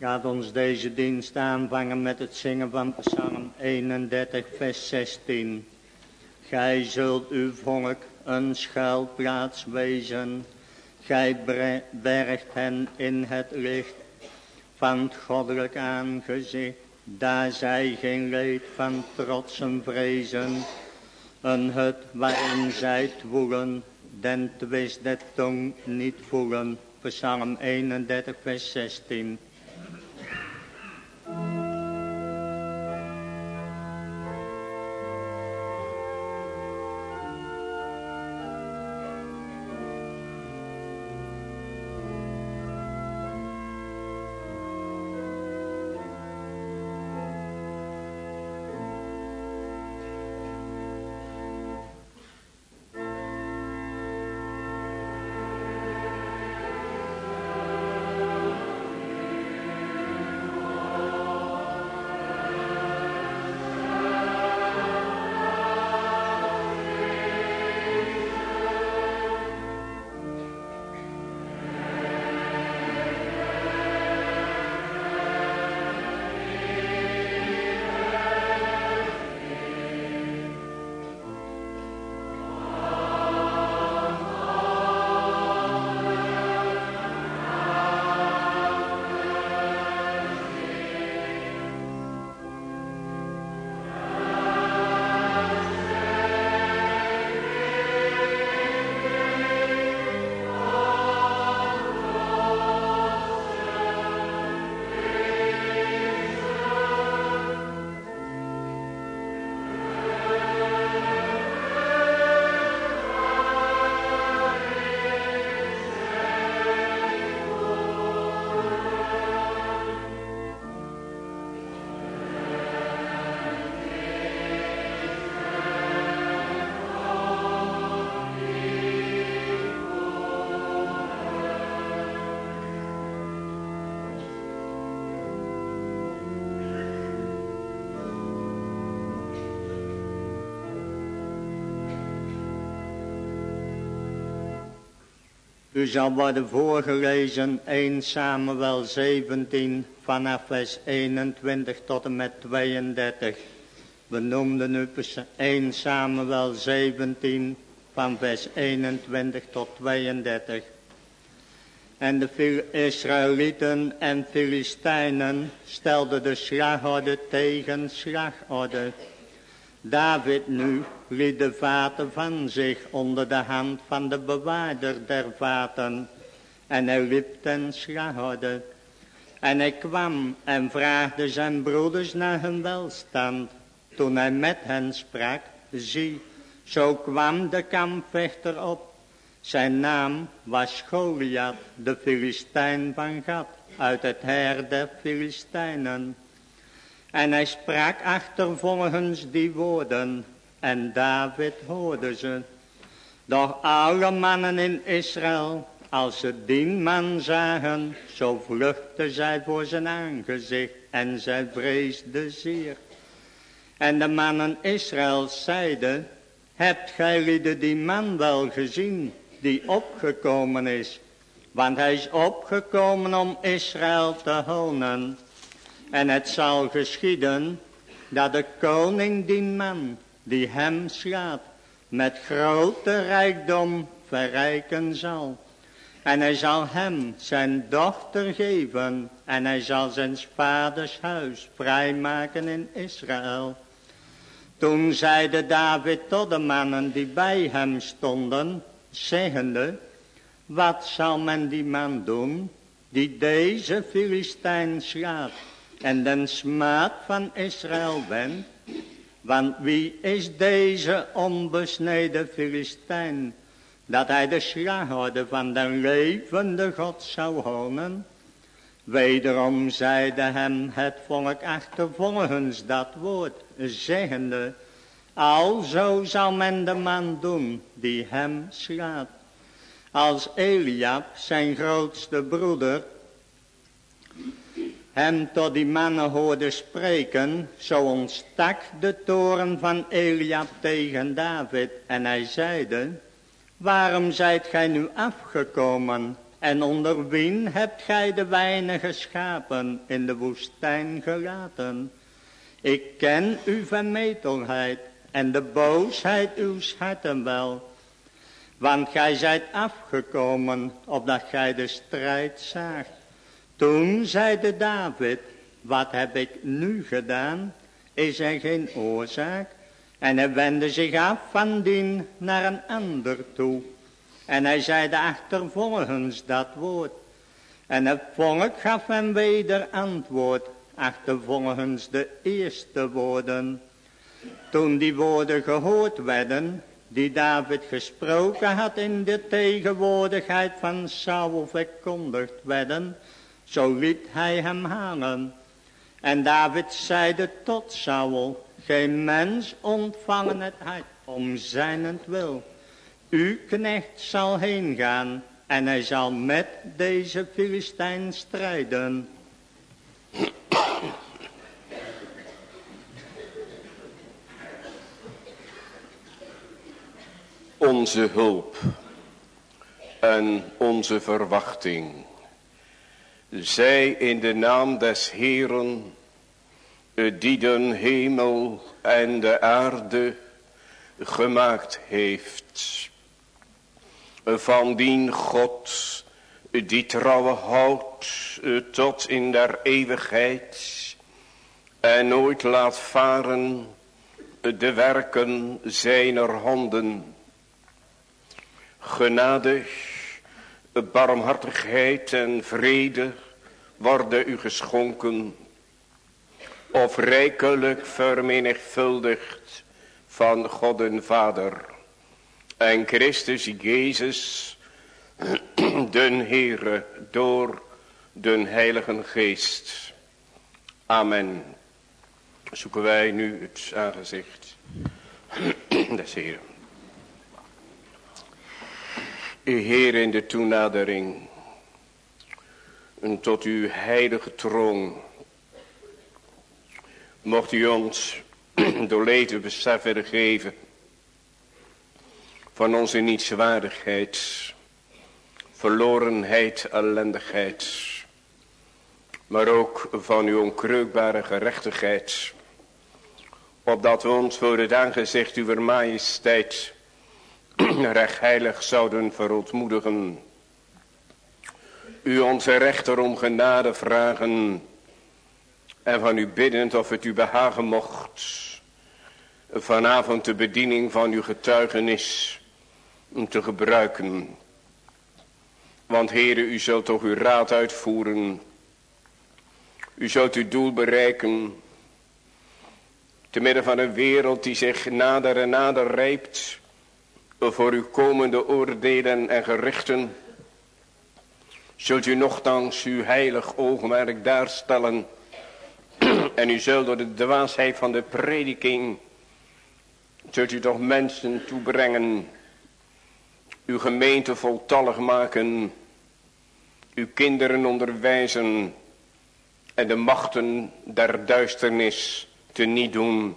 Gaat ons deze dienst aanvangen met het zingen van Psalm 31, vers 16. Gij zult uw volk een schuilplaats wezen. Gij bergt hen in het licht van het goddelijk aangezicht. Daar zij geen leed van trotsen vrezen. Een hut waarin zij woelen, den twist de tong niet voelen. Psalm 31, vers 16. U zal worden voorgelezen 1 Samuel 17 vanaf vers 21 tot en met 32. We noemden nu 1 Samuel 17 van vers 21 tot 32. En de Israëlieten en Filistijnen stelden de slagorde tegen slagorde. David nu liet de vaten van zich onder de hand van de bewaarder der vaten. En hij liep ten. En hij kwam en vraagde zijn broeders naar hun welstand. Toen hij met hen sprak, zie, zo kwam de kampvechter op. Zijn naam was Goliath, de Filistijn van Gad, uit het her der Filistijnen. En hij sprak achtervolgens die woorden. En David hoorde ze. Doch alle mannen in Israël, als ze die man zagen, zo vluchtten zij voor zijn aangezicht en zij vreesden zeer. En de mannen Israël zeiden, hebt gij lieden die man wel gezien, die opgekomen is? Want hij is opgekomen om Israël te honen. En het zal geschieden dat de koning die man die hem slaat met grote rijkdom verrijken zal. En hij zal hem zijn dochter geven en hij zal zijn vaders huis vrijmaken in Israël. Toen zeide David tot de mannen die bij hem stonden, zeggende, wat zal men die man doen die deze Filistijn slaat? en den smaad van Israël bent. Want wie is deze onbesneden Filistijn, dat hij de slagorde van de levende God zou honen? Wederom zeide hem het volk achtervolgens dat woord, zeggende, Alzo zal men de man doen die hem slaat. Als Eliab, zijn grootste broeder, hem tot die mannen hoorde spreken, zo ontstak de toren van Eliab tegen David. En hij zeide, waarom zijt gij nu afgekomen En onder wien hebt gij de weinige schapen in de woestijn gelaten? Ik ken uw vermetelheid en de boosheid uw harten wel. Want gij zijt afgekomen opdat gij de strijd zaagt. Toen zeide David, wat heb ik nu gedaan? Is er geen oorzaak? En hij wendde zich af van dien naar een ander toe. En hij zeide achtervolgens dat woord. En het volk gaf hem weder antwoord, achtervolgens de eerste woorden. Toen die woorden gehoord werden, die David gesproken had in de tegenwoordigheid van Saul verkondigd werden, zo liet hij hem halen. En David zeide tot Saul, geen mens ontvangen het uit om zijnend wil. Uw knecht zal heen gaan en hij zal met deze Filistijn strijden. Onze hulp en onze verwachting. Zij in de naam des Heeren, die den hemel en de aarde gemaakt heeft van dien God die trouwe houdt eh, tot in der eeuwigheid en nooit laat varen de werken zijner handen. Genadig, barmhartigheid en vrede worden u geschonken of rijkelijk vermenigvuldigd van God en Vader en Christus Jezus, den Heere, door den Heilige Geest. Amen. Zoeken wij nu het aangezicht des Heeren. Heer in de toenadering tot uw heilige troon. Mocht u ons door leven beseffen geven van onze nietswaardigheid, verlorenheid, ellendigheid, maar ook van uw onkreukbare gerechtigheid, opdat we ons voor het aangezicht uw majesteit recht heilig zouden verontmoedigen, u onze rechter om genade vragen en van u biddend of het u behagen mocht, vanavond de bediening van uw getuigenis te gebruiken. Want heren, u zult toch uw raad uitvoeren. U zult uw doel bereiken. Te midden van een wereld die zich nader en nader rijpt. Voor uw komende oordelen en gerichten. Zult u nogthans uw heilig oogmerk daar stellen. En u zult door de dwaasheid van de prediking. Zult u toch mensen toebrengen uw gemeente voltallig maken, uw kinderen onderwijzen en de machten der duisternis te niet doen.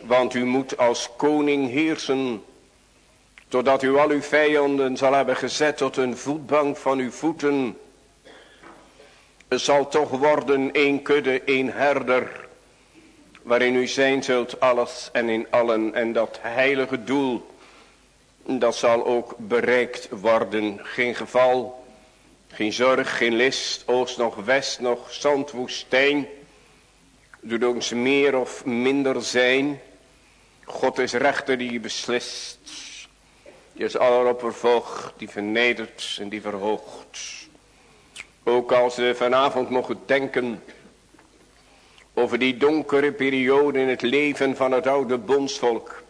Want u moet als koning heersen, totdat u al uw vijanden zal hebben gezet tot een voetbank van uw voeten. Het zal toch worden één kudde, één herder, waarin u zijn zult alles en in allen en dat heilige doel dat zal ook bereikt worden. Geen geval, geen zorg, geen list, oost nog west nog zandwoestijn. Doet ons meer of minder zijn. God is rechter die beslist. Die is alleroppervolg, die vernedert en die verhoogt. Ook als we vanavond mogen denken over die donkere periode in het leven van het oude bondsvolk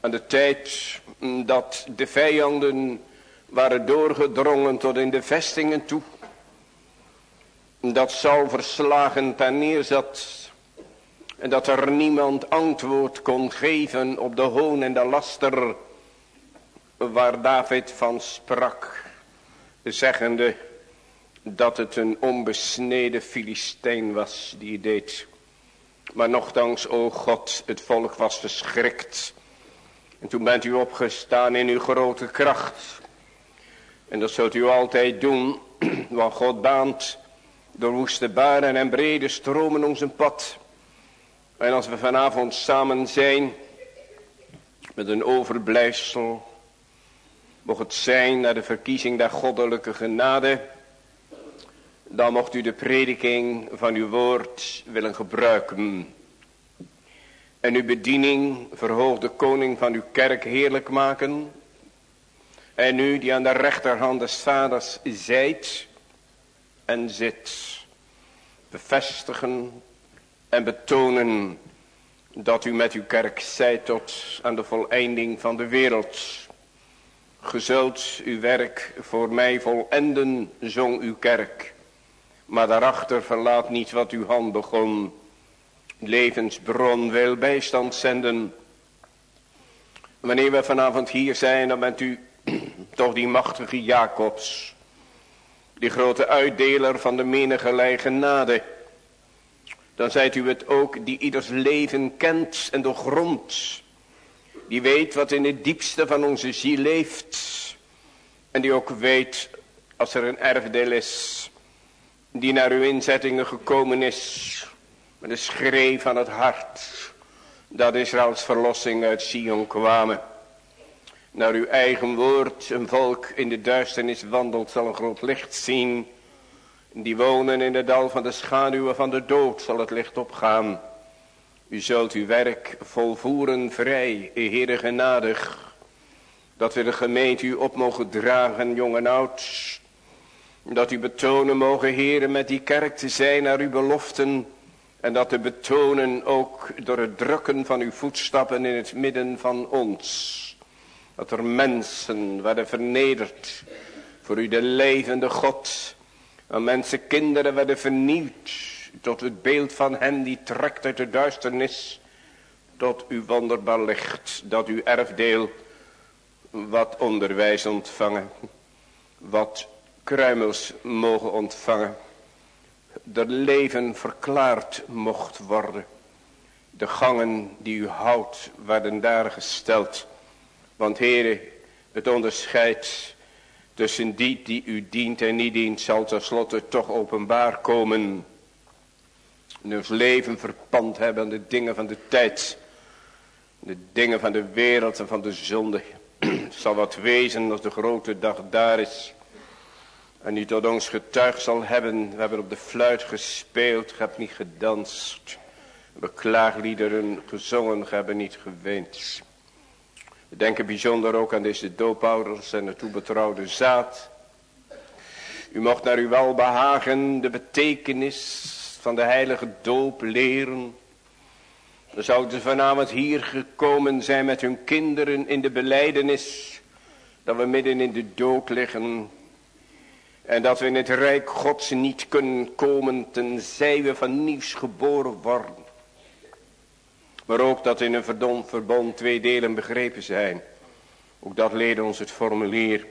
aan de tijd dat de vijanden waren doorgedrongen tot in de vestingen toe. Dat Saul verslagen ten neerzat. En dat er niemand antwoord kon geven op de hoon en de laster waar David van sprak. Zeggende dat het een onbesneden Filistijn was die deed. Maar nochtans, o God, het volk was verschrikt en toen bent u opgestaan in uw grote kracht. En dat zult u altijd doen, want God baant door woeste baren en brede stromen ons een pad. En als we vanavond samen zijn met een overblijfsel, mocht het zijn naar de verkiezing der goddelijke genade, dan mocht u de prediking van uw woord willen gebruiken. En uw bediening verhoogde koning van uw kerk heerlijk maken. En u die aan de rechterhand des vaders zijt en zit. Bevestigen en betonen dat u met uw kerk zijt tot aan de voleinding van de wereld. Gezult uw werk voor mij volenden, zong uw kerk. Maar daarachter verlaat niet wat uw hand begon. Levensbron wil bijstand zenden. Wanneer we vanavond hier zijn, dan bent u toch die machtige Jacobs. Die grote uitdeler van de menige genade. Dan zijt u het ook die ieders leven kent en doorgrondt. Die weet wat in het diepste van onze ziel leeft. En die ook weet als er een erfdeel is. Die naar uw inzettingen gekomen is. Met een schreef van het hart. Dat Israëls verlossing uit Sion kwamen. Naar uw eigen woord, een volk in de duisternis wandelt, zal een groot licht zien. Die wonen in de dal van de schaduwen van de dood, zal het licht opgaan. U zult uw werk volvoeren vrij, Heere genadig. Dat we de gemeente u op mogen dragen, jong en oud. Dat u betonen mogen, Heere, met die kerk te zijn naar uw beloften. En dat te betonen ook door het drukken van uw voetstappen in het midden van ons. Dat er mensen werden vernederd voor u de levende God. En mensen kinderen werden vernieuwd tot het beeld van hen die trekt uit de duisternis tot uw wonderbaar licht. Dat uw erfdeel wat onderwijs ontvangen. Wat kruimels mogen ontvangen. De leven verklaard mocht worden. De gangen die u houdt werden daar gesteld. Want heren, het onderscheid tussen die die u dient en niet dient zal tenslotte toch openbaar komen. En ons leven verpand hebben aan de dingen van de tijd. De dingen van de wereld en van de zonde. Het zal wat wezen als de grote dag daar is. En niet tot ons getuig zal hebben. We hebben op de fluit gespeeld, ge hebt niet gedanst. We hebben klaagliederen gezongen, ge hebben niet geweend. We denken bijzonder ook aan deze doopouders en de toebetrouwde zaad. U mocht naar uw welbehagen de betekenis van de heilige doop leren. Dan zouden ze vanavond hier gekomen zijn met hun kinderen in de beleidenis. Dat we midden in de dood liggen. En dat we in het rijk gods niet kunnen komen tenzij we van nieuws geboren worden. Maar ook dat in een verdond verbond twee delen begrepen zijn. Ook dat leerde ons het formulier.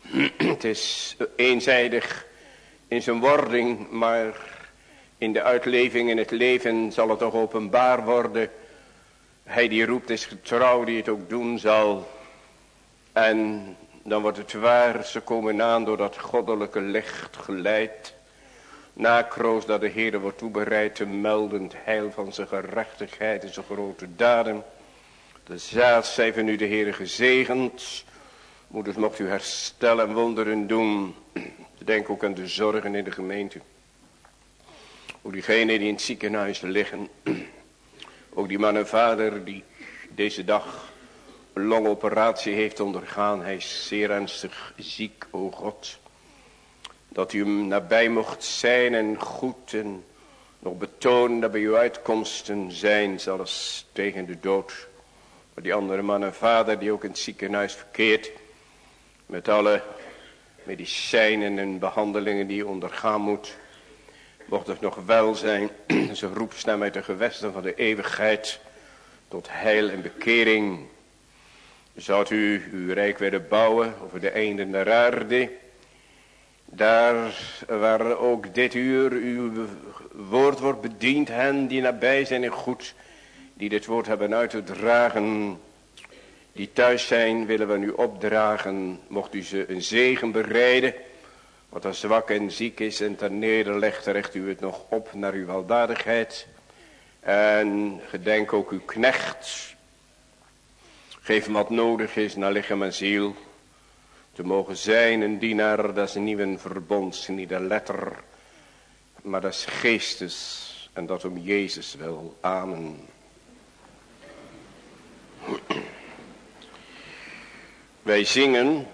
Het is eenzijdig in zijn wording, maar in de uitleving in het leven zal het toch openbaar worden. Hij die roept is getrouw die het ook doen zal. En dan wordt het waar, ze komen aan door dat goddelijke licht geleid. Nakroos dat de Heer wordt toebereid te melden heil van zijn gerechtigheid en zijn grote daden. De zaad zij van u de Heer gezegend. Moeders mocht u herstellen en wonderen doen. Denk ook aan de zorgen in de gemeente. Ook diegenen die in het ziekenhuis liggen. Ook die man en vader die deze dag een longoperatie heeft ondergaan. Hij is zeer ernstig ziek, o God. Dat u hem nabij mocht zijn en goed en nog betonen dat bij uw uitkomsten zijn, zelfs tegen de dood. Maar die andere man en vader die ook in het ziekenhuis verkeert, met alle medicijnen en behandelingen die ondergaan moet, mocht het nog wel zijn, ze roepstem uit de gewesten van de eeuwigheid, tot heil en bekering. Zou u uw rijk willen bouwen over de einde der aarde, daar waar ook dit uur uw woord wordt bediend, hen die nabij zijn en goed, die dit woord hebben uit te dragen. die thuis zijn willen we nu opdragen. Mocht u ze een zegen bereiden. Wat er zwak en ziek is en ter nederlegt, richt u het nog op naar uw weldadigheid. En gedenk ook uw knecht. Geef hem wat nodig is naar lichaam en ziel. Te mogen zijn een dienaar des nieuwe verbonds, niet de letter, maar des geestes. En dat om Jezus wil. Amen. Wij zingen.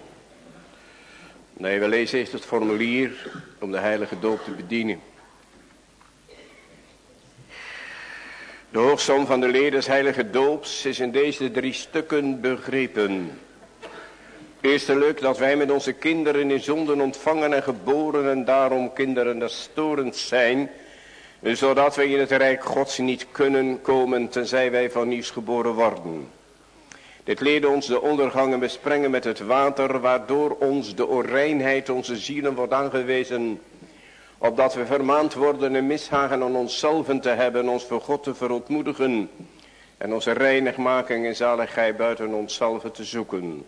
Nee, we lezen eerst het formulier om de heilige doop te bedienen. De hoogsom van de leer des heilige doops is in deze drie stukken begrepen. Eerstelijk dat wij met onze kinderen in zonden ontvangen en geboren en daarom kinderen des storens zijn. Zodat wij in het rijk gods niet kunnen komen tenzij wij van nieuws geboren worden. Dit leerde ons de ondergangen besprengen met het water, waardoor ons de onreinheid onze zielen wordt aangewezen. Opdat we vermaand worden een mishagen aan onszelf te hebben, ons voor God te verontmoedigen. En onze reinigmaking en zaligheid buiten onszelf te zoeken.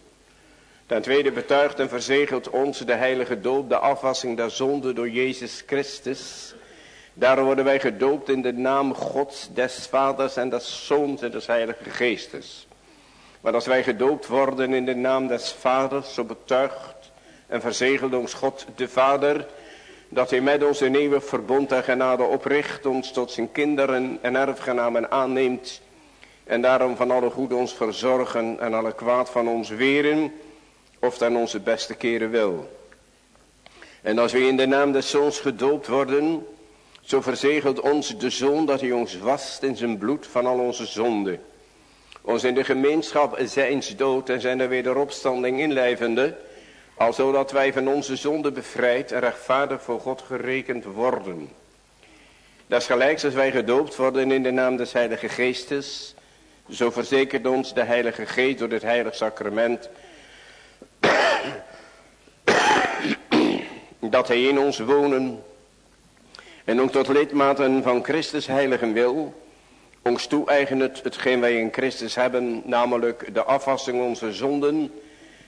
Ten tweede betuigt en verzegelt ons de heilige doop, de afwassing der zonde door Jezus Christus. Daarom worden wij gedoopt in de naam Gods, des Vaders en des Zoons en des Heilige Geestes. Maar als wij gedoopt worden in de naam des Vaders, zo betuigt en verzegelt ons God de Vader, dat hij met ons een eeuwig verbond en genade opricht, ons tot zijn kinderen en erfgenamen aanneemt, en daarom van alle goed ons verzorgen en alle kwaad van ons weren, of ten onze beste keren wil. En als we in de naam des Zoons gedoopt worden, zo verzegelt ons de Zoon dat hij ons wast in zijn bloed van al onze zonden ons in de gemeenschap zijns dood en zijn er wederopstanding inlijvende, al zodat wij van onze zonde bevrijd en rechtvaardig voor God gerekend worden. Dat is gelijk als wij gedoopt worden in de naam des Heilige Geestes, zo verzekert ons de Heilige Geest door het Heilig Sacrament, dat Hij in ons wonen en ook tot lidmaten van Christus heiligen wil, ons toe-eigenen hetgeen wij in Christus hebben, namelijk de afwassing onze zonden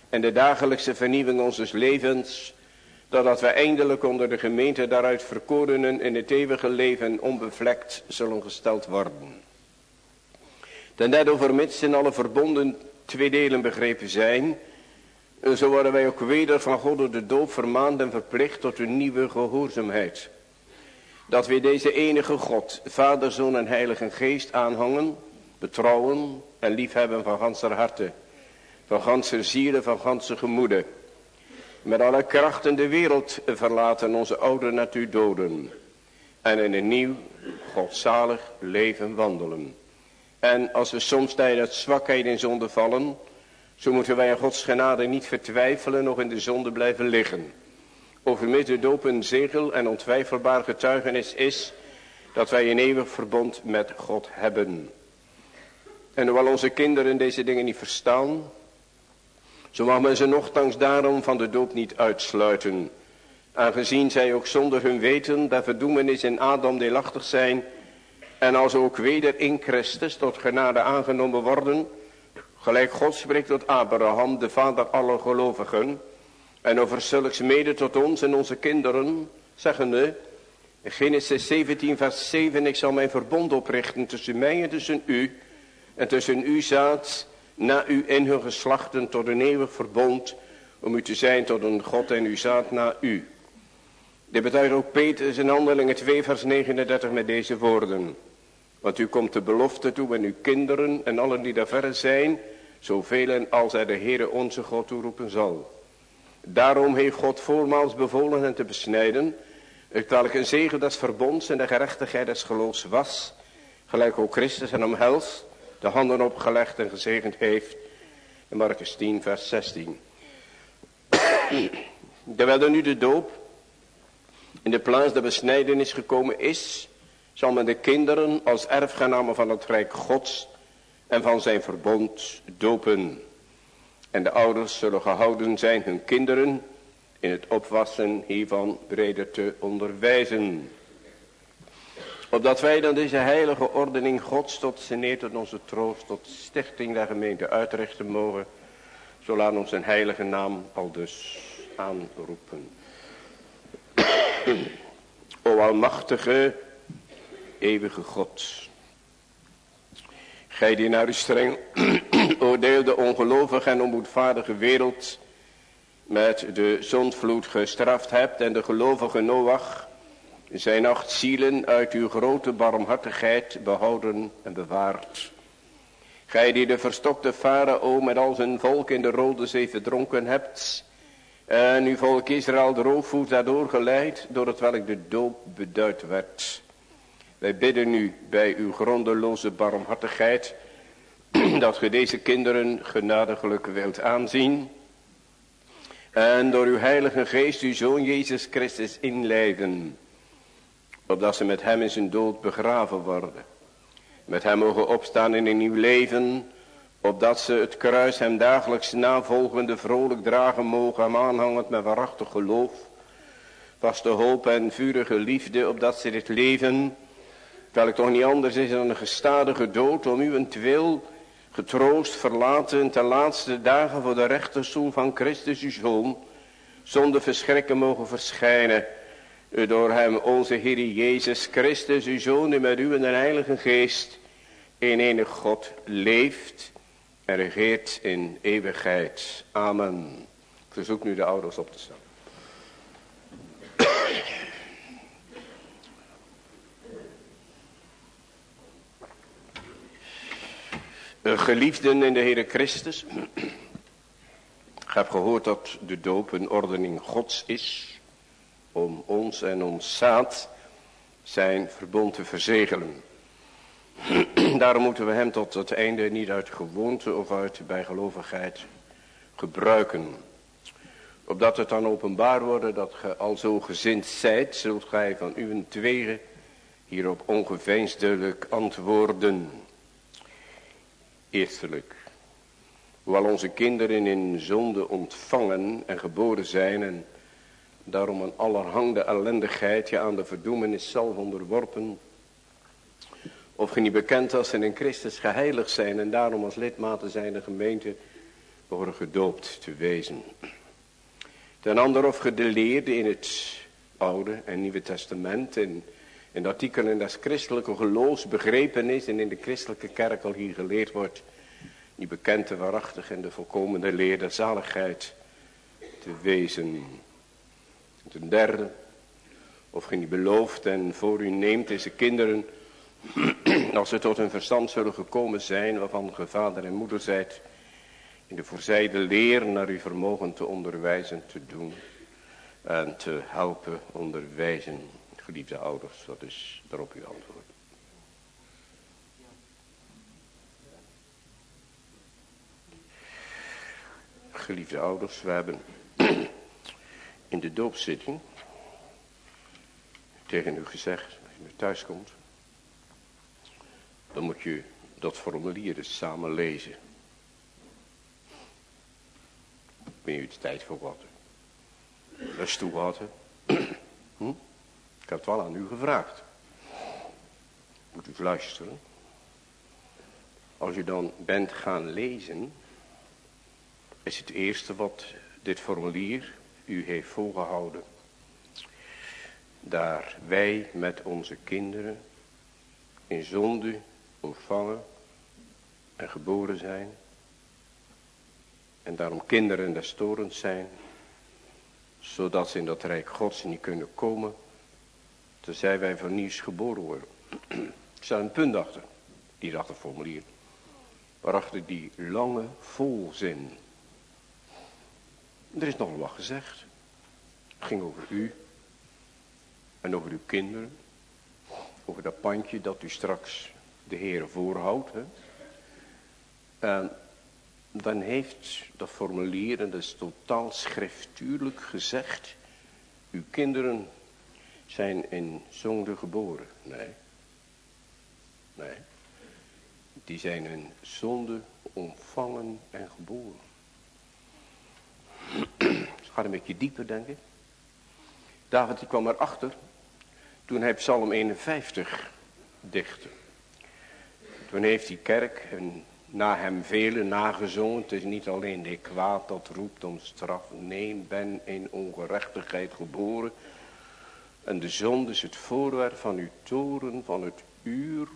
en de dagelijkse vernieuwing onze levens, dat wij eindelijk onder de gemeente daaruit verkorenen in het eeuwige leven onbevlekt zullen gesteld worden. Ten derde vermits in alle verbonden twee delen begrepen zijn, zo worden wij ook weder van God door de doop vermaand en verplicht tot een nieuwe gehoorzaamheid dat we deze enige God, Vader, Zoon en Heilige Geest aanhangen, betrouwen en liefhebben van ganser harte, van ganse zielen, van ganse gemoeden. Met alle krachten de wereld verlaten onze oude natuur doden en in een nieuw, godzalig leven wandelen. En als we soms tijdens zwakheid in zonde vallen, zo moeten wij in Gods genade niet vertwijfelen nog in de zonde blijven liggen over doop een zegel en ontwijfelbaar getuigenis is dat wij een eeuwig verbond met God hebben. En hoewel onze kinderen deze dingen niet verstaan, zo mag men ze nogthans daarom van de doop niet uitsluiten. Aangezien zij ook zonder hun weten dat verdoemenis in Adam deelachtig zijn en als ook weder in Christus tot genade aangenomen worden, gelijk God spreekt tot Abraham, de vader aller gelovigen, en over zulks mede tot ons en onze kinderen, zeggende, Genesis 17 vers 7, ik zal mijn verbond oprichten tussen mij en tussen u, en tussen u zaad, na u en hun geslachten tot een eeuwig verbond, om u te zijn tot een God en uw zaad na u. Dit betuigt ook Petrus in handelingen 2 vers 39 met deze woorden. Want u komt de belofte toe en uw kinderen en allen die daar verre zijn, zoveel als hij de Heere onze God toeroepen zal. Daarom heeft God voormaals bevolen hen te besnijden, welk een zegen des verbonds en de gerechtigheid des geloofs was, gelijk ook Christus en omhelst, de handen opgelegd en gezegend heeft, in Marcus 10 vers 16. Terwijl er nu de doop in de plaats der besnijdenis gekomen is, zal men de kinderen als erfgenamen van het Rijk Gods en van zijn verbond dopen. En de ouders zullen gehouden zijn hun kinderen in het opwassen hiervan breder te onderwijzen. Opdat wij dan deze heilige ordening Gods tot neer tot onze troost, tot stichting der gemeente uitrichten mogen. Zo laat ons zijn heilige naam al dus aanroepen. O almachtige, eeuwige God. Gij die naar uw streng oordeelde ongelovige en onmoedvaardige wereld met de zondvloed gestraft hebt en de gelovige Noach zijn acht zielen uit uw grote barmhartigheid behouden en bewaard. Gij die de verstokte farao met al zijn volk in de Rode Zee verdronken hebt en uw volk Israël de roofvoet daardoor geleid door het welk de doop beduid werd. Wij bidden u bij uw grondeloze barmhartigheid dat ge deze kinderen genadiglijk wilt aanzien. En door uw heilige geest uw zoon Jezus Christus inleiden. Opdat ze met hem in zijn dood begraven worden. Met hem mogen opstaan in een nieuw leven, opdat ze het kruis hem dagelijks navolgende vrolijk dragen mogen, hem aanhangend met waarachtig geloof, vaste hoop en vurige liefde, opdat ze dit leven, het toch niet anders is dan een gestadige dood, om uwentwil getroost verlaten ten laatste dagen voor de rechterstoel van Christus uw Zoon, zonder verschrikken mogen verschijnen, door hem onze Heer Jezus Christus, uw Zoon, die met u en de Heilige Geest in enig God leeft en regeert in eeuwigheid. Amen. Ik verzoek nu de ouders op te staan. Geliefden in de Heere Christus. Ik heb gehoord dat de doop een ordening Gods is om ons en ons zaad zijn verbond te verzegelen. Daarom moeten we hem tot het einde niet uit gewoonte of uit bijgelovigheid gebruiken. Opdat het dan openbaar worden dat ge al zo gezind zijt, zult gij van uw hierop ongeveinsdelijk antwoorden. Eerstelijk, hoewel onze kinderen in zonde ontvangen en geboren zijn en Daarom een allerhande ellendigheid je aan de verdoemenis zelf onderworpen. Of je niet bekend als ze in Christus geheiligd zijn en daarom als lidmaten zijn de gemeente worden gedoopt te wezen. Ten ander of gedeleerde in het Oude en Nieuwe Testament en in de artikelen des christelijke geloofs begrepen is en in de christelijke kerk al hier geleerd wordt. Die bekende waarachtig en de volkomende leer der zaligheid te wezen. Ten derde, of gij niet belooft en voor u neemt deze kinderen, als ze tot hun verstand zullen gekomen zijn, waarvan ge vader en moeder zijt, in de voorzijde leer naar uw vermogen te onderwijzen te doen en te helpen onderwijzen. Geliefde ouders, wat is daarop uw antwoord? Geliefde ouders, we hebben in de doopzitting tegen u gezegd, als nu thuis komt, dan moet je dat formulier dus samen lezen. Ben je de tijd voor wat? Rust toe? Hm? Ik had het wel aan u gevraagd. Moet u luisteren. Als u dan bent gaan lezen, is het eerste wat dit formulier u heeft volgehouden. Daar wij met onze kinderen in zonde ontvangen en geboren zijn. En daarom kinderen des torens zijn. Zodat ze in dat rijk gods niet kunnen komen. Tenzij wij vernieuws geboren worden. Er staat een punt achter. Die achter formulier. Waarachter die lange volzin er is nogal wat gezegd. Het ging over u. En over uw kinderen. Over dat pandje dat u straks de Heer voorhoudt. Hè. En dan heeft dat formulier, en dat is totaal schriftuurlijk gezegd. Uw kinderen zijn in zonde geboren. Nee. Nee. Die zijn in zonde ontvangen en geboren. Het gaat een beetje dieper, denk ik. David die kwam erachter toen hij Psalm 51 dichten. Toen heeft die kerk en na hem vele nagezongen. Het is niet alleen de kwaad dat roept om straf. Nee, ben in ongerechtigheid geboren. En de zonde is het voorwerp van uw toren, van het uur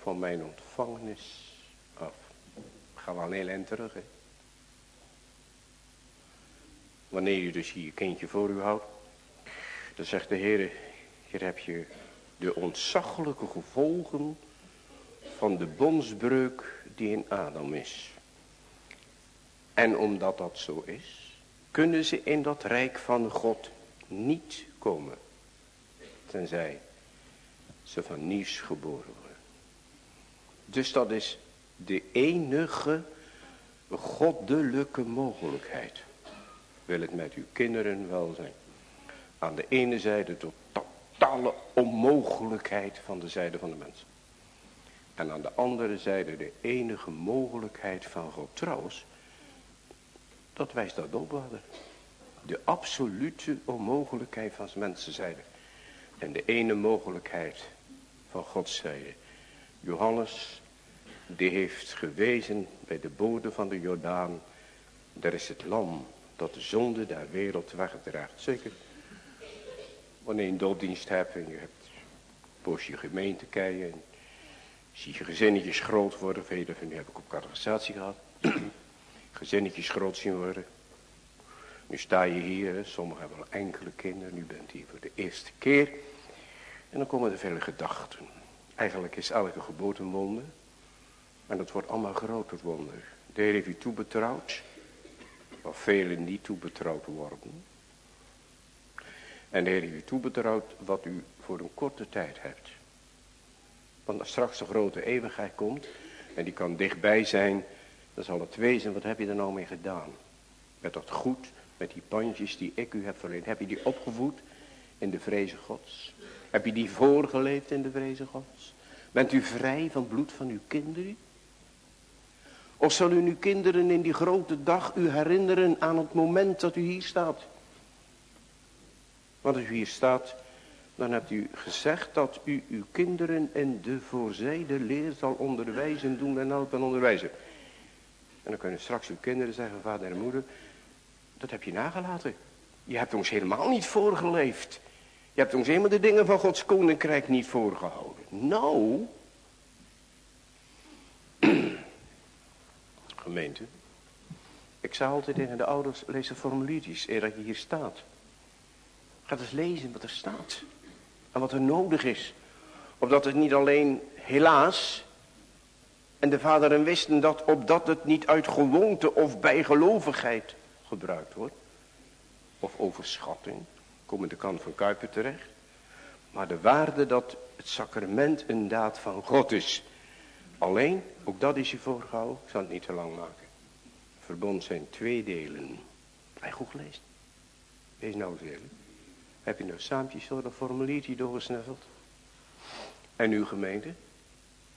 van mijn ontvangenis af. Gaan we alleen en terug, hè? Wanneer je dus hier je kindje voor u houdt, dan zegt de Heer, hier heb je de ontzaglijke gevolgen van de bondsbreuk die in Adam is. En omdat dat zo is, kunnen ze in dat rijk van God niet komen. Tenzij ze van nieuws geboren worden. Dus dat is de enige goddelijke mogelijkheid. Wil het met uw kinderen wel zijn. Aan de ene zijde de totale onmogelijkheid van de zijde van de mens. En aan de andere zijde de enige mogelijkheid van God. Trouwens, dat wijst dat op, vader. De absolute onmogelijkheid van mensenzijde. En de ene mogelijkheid van Gods zijde. Johannes, die heeft gewezen bij de bodem van de Jordaan. Daar is het lam dat de zonde der wereld wegdraagt. Zeker. Wanneer je een dooddienst hebt en je hebt poosje je gemeente kijken. En zie je gezinnetjes groot worden. Vele van die heb ik op catechisatie gehad. gezinnetjes groot zien worden. Nu sta je hier, sommigen hebben al enkele kinderen, nu bent hier voor de eerste keer. En dan komen er vele gedachten. Eigenlijk is elke geboorte een wonder. Maar dat wordt allemaal groter wonder. De Heer heeft u toebetrouwd. Waar velen niet toebetrouwd worden. En de Heer heeft u toebetrouwd wat u voor een korte tijd hebt. Want als straks de grote eeuwigheid komt. En die kan dichtbij zijn. Dan zal het wezen, wat heb je er nou mee gedaan? Met dat goed met die pandjes die ik u heb verleend. Heb je die opgevoed in de vrezen gods? Heb je die voorgeleefd in de vrezen gods? Bent u vrij van bloed van uw kinderen? Of zal u uw kinderen in die grote dag u herinneren aan het moment dat u hier staat? Want als u hier staat, dan hebt u gezegd dat u uw kinderen in de voorzijde leer zal onderwijzen, doen en helpen onderwijzen. En dan kunnen straks uw kinderen zeggen, vader en moeder, dat heb je nagelaten. Je hebt ons helemaal niet voorgeleefd. Je hebt ons helemaal de dingen van Gods koninkrijk niet voorgehouden. Nou. Gemeente. Ik zou altijd tegen de ouders, de formuliertjes eer dat je hier staat. Ga eens lezen wat er staat. En wat er nodig is. Opdat het niet alleen, helaas, en de vaderen wisten dat, opdat het niet uit gewoonte of bijgelovigheid gebruikt wordt. Of overschatting. Komen de kant van Kuiper terecht. Maar de waarde dat het sacrament een daad van God is. Alleen, ook dat is je voorgehouden. Ik zal het niet te lang maken. Verbond zijn twee delen. Hij goed gelezen. Wees nou eerlijk. Heb je nou saampjes zo dat formuliertje doorgesnuffeld? En uw gemeente?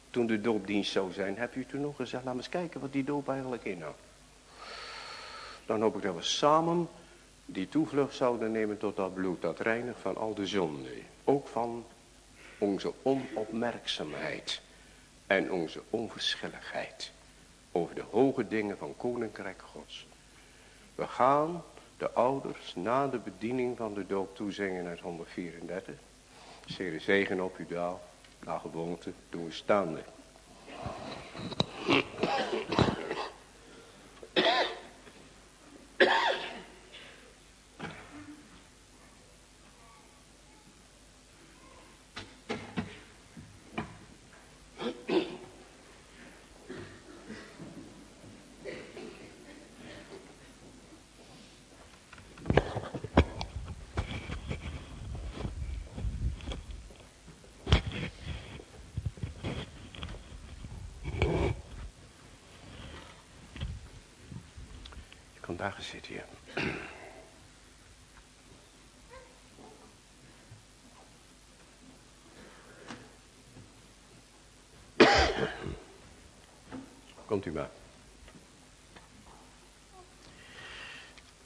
Toen de doopdienst zou zijn, heb u toen nog gezegd, laat eens kijken wat die doop eigenlijk inhoudt. Dan hoop ik dat we samen die toevlucht zouden nemen tot dat bloed. Dat reinigt van al de zonde. Ook van onze onopmerkzaamheid. En onze onverschilligheid. Over de hoge dingen van Koninkrijk Gods. We gaan de ouders na de bediening van de doop toezingen uit 134. Zeer zegen op u daal. Na gewoonte doen we staande. Daar gezeten, ja. Komt u maar.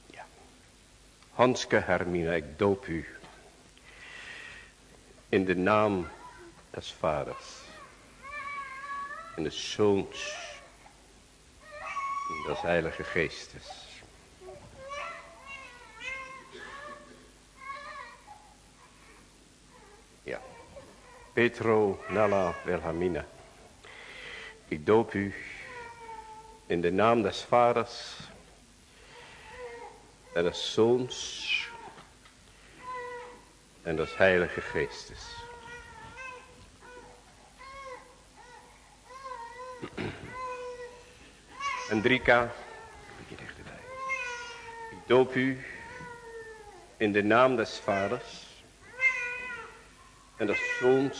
Ja. Hanske Hermine, ik doop u. In de naam des vaders en des zoons en des heilige geestes. Petro Nala Wilhelmina, ik doop u in de naam des vaders en des zoons en des heilige geestes. En Drika, beetje dichterbij. Ik doop u in de naam des vaders en des zoons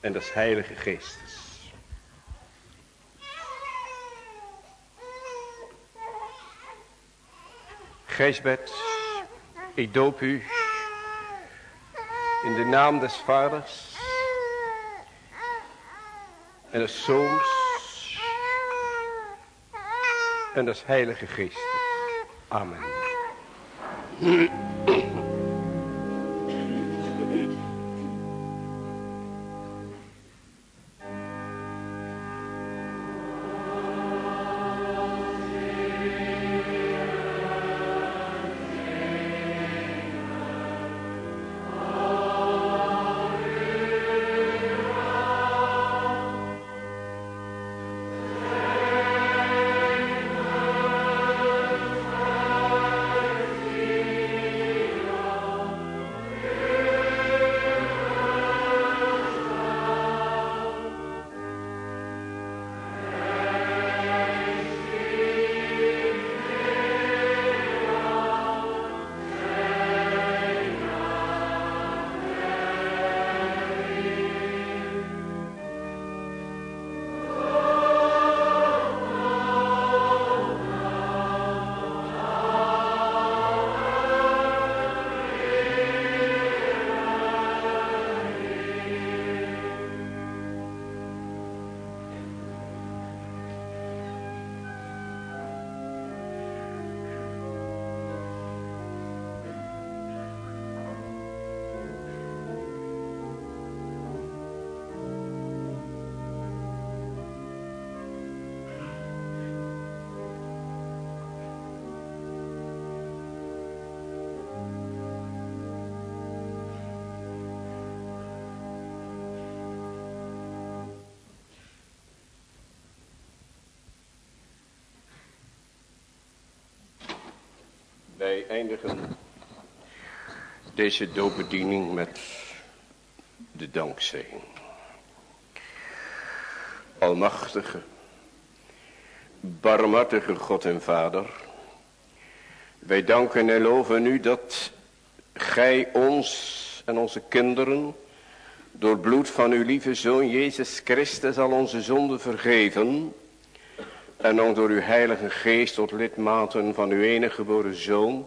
en des heilige geestes. Gijsbert, ik doop u in de naam des vaders en des zoons en des heilige geestes. Amen. Wij eindigen deze doopbediening met de dankzegging. Almachtige, barmhartige God en Vader. Wij danken en loven u dat gij ons en onze kinderen door bloed van uw lieve Zoon Jezus Christus al onze zonden vergeven en ook door uw heilige geest tot lidmaten van uw enige geboren zoon.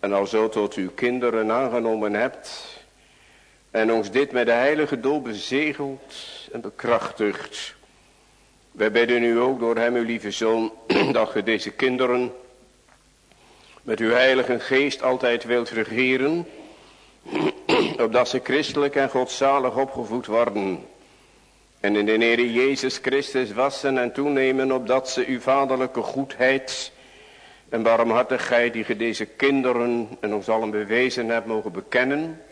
En al zo tot uw kinderen aangenomen hebt. En ons dit met de heilige doel bezegeld en bekrachtigd. Wij bidden u ook door hem uw lieve zoon. Dat ge deze kinderen met uw heilige geest altijd wilt regeren. Opdat ze christelijk en godzalig opgevoed worden en in de Heer Jezus Christus wassen en toenemen opdat ze uw vaderlijke goedheid en barmhartigheid die ge deze kinderen en ons allen bewezen hebt mogen bekennen.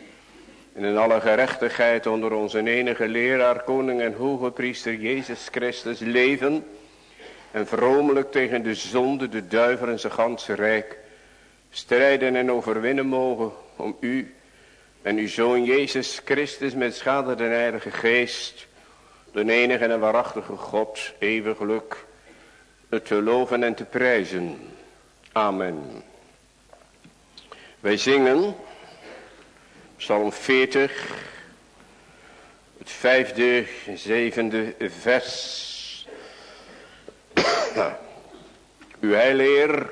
En in alle gerechtigheid onder onze enige leraar, koning en hoge priester Jezus Christus leven. En vromelijk tegen de zonde, de duivel en zijn ganse rijk strijden en overwinnen mogen om u en uw zoon Jezus Christus met schade de heilige geest de enige en waarachtige God, eeuwiglijk, te loven en te prijzen. Amen. Wij zingen Psalm 40, het vijfde, zevende vers. Uw heileer,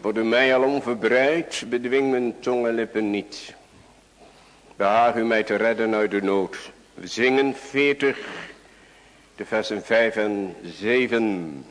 wordt mij al onverbreid, bedwing mijn tong en lippen niet. Behaag u mij te redden uit de nood. We zingen 40, de versen 5 en 7.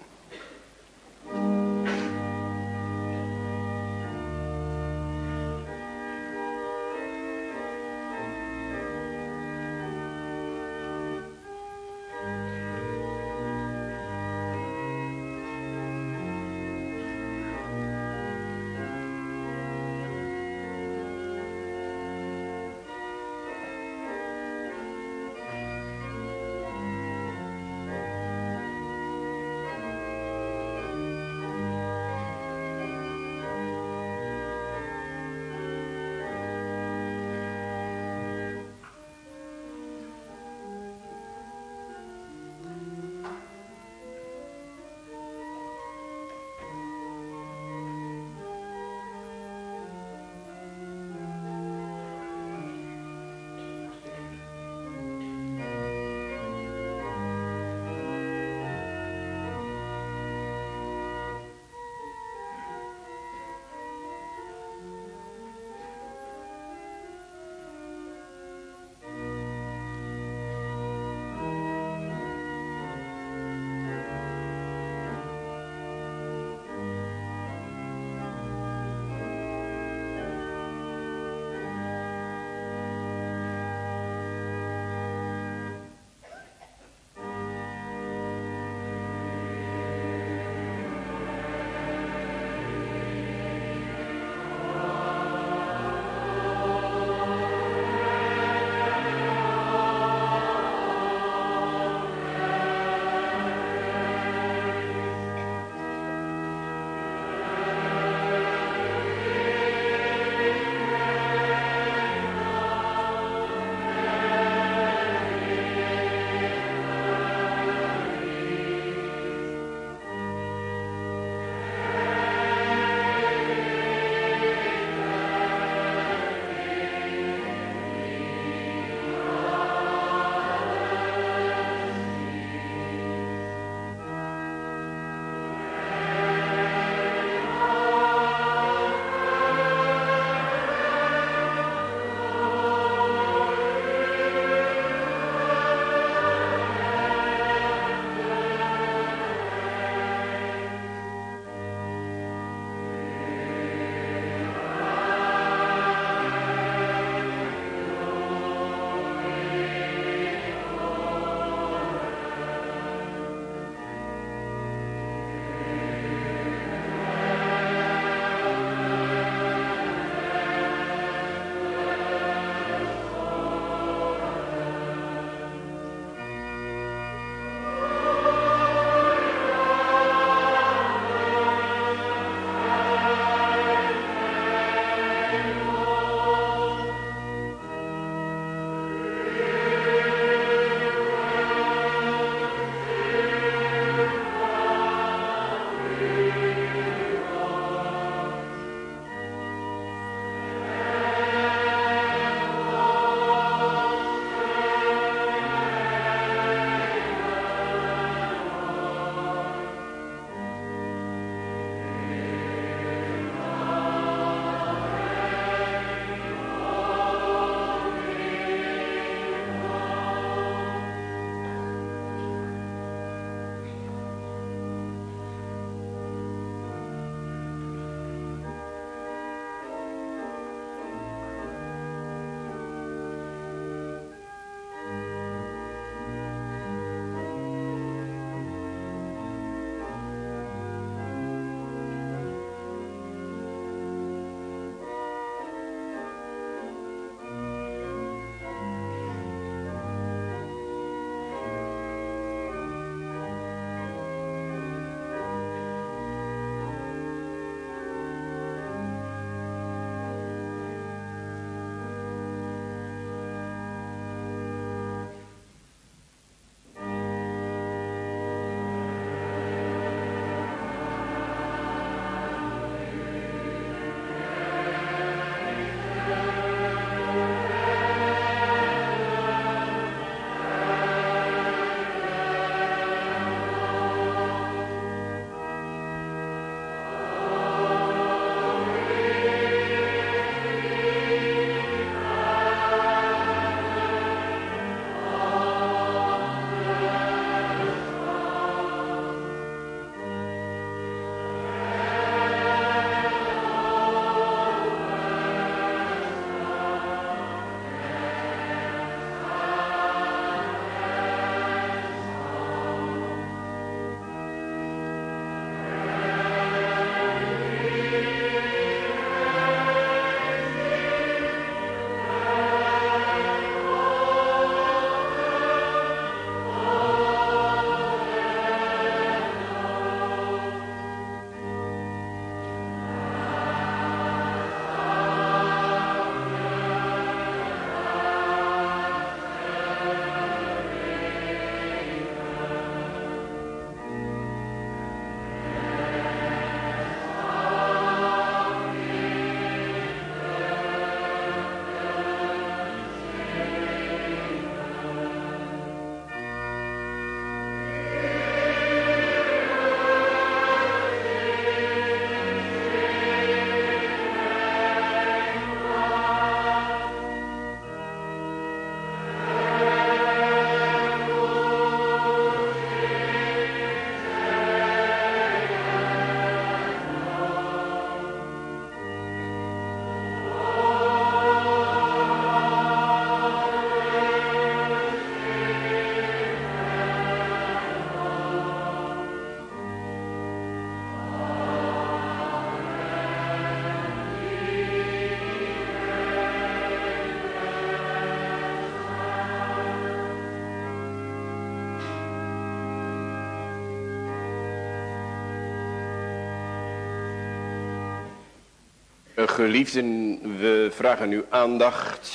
Geliefden, we vragen uw aandacht.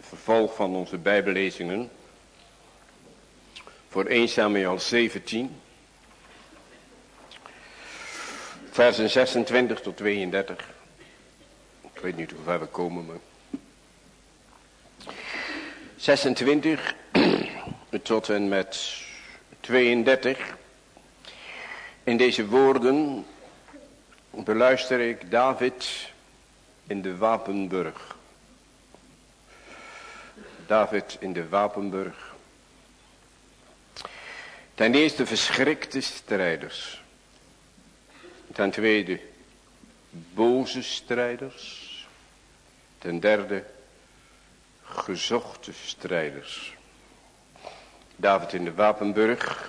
Vervolg van onze bijbellezingen. Voor 1 Samuel 17. Versen 26 tot 32. Ik weet niet hoe ver we komen, maar... 26 tot en met 32. In deze woorden beluister ik David in de Wapenburg. David in de Wapenburg. Ten eerste verschrikte strijders. Ten tweede boze strijders. Ten derde gezochte strijders. David in de Wapenburg.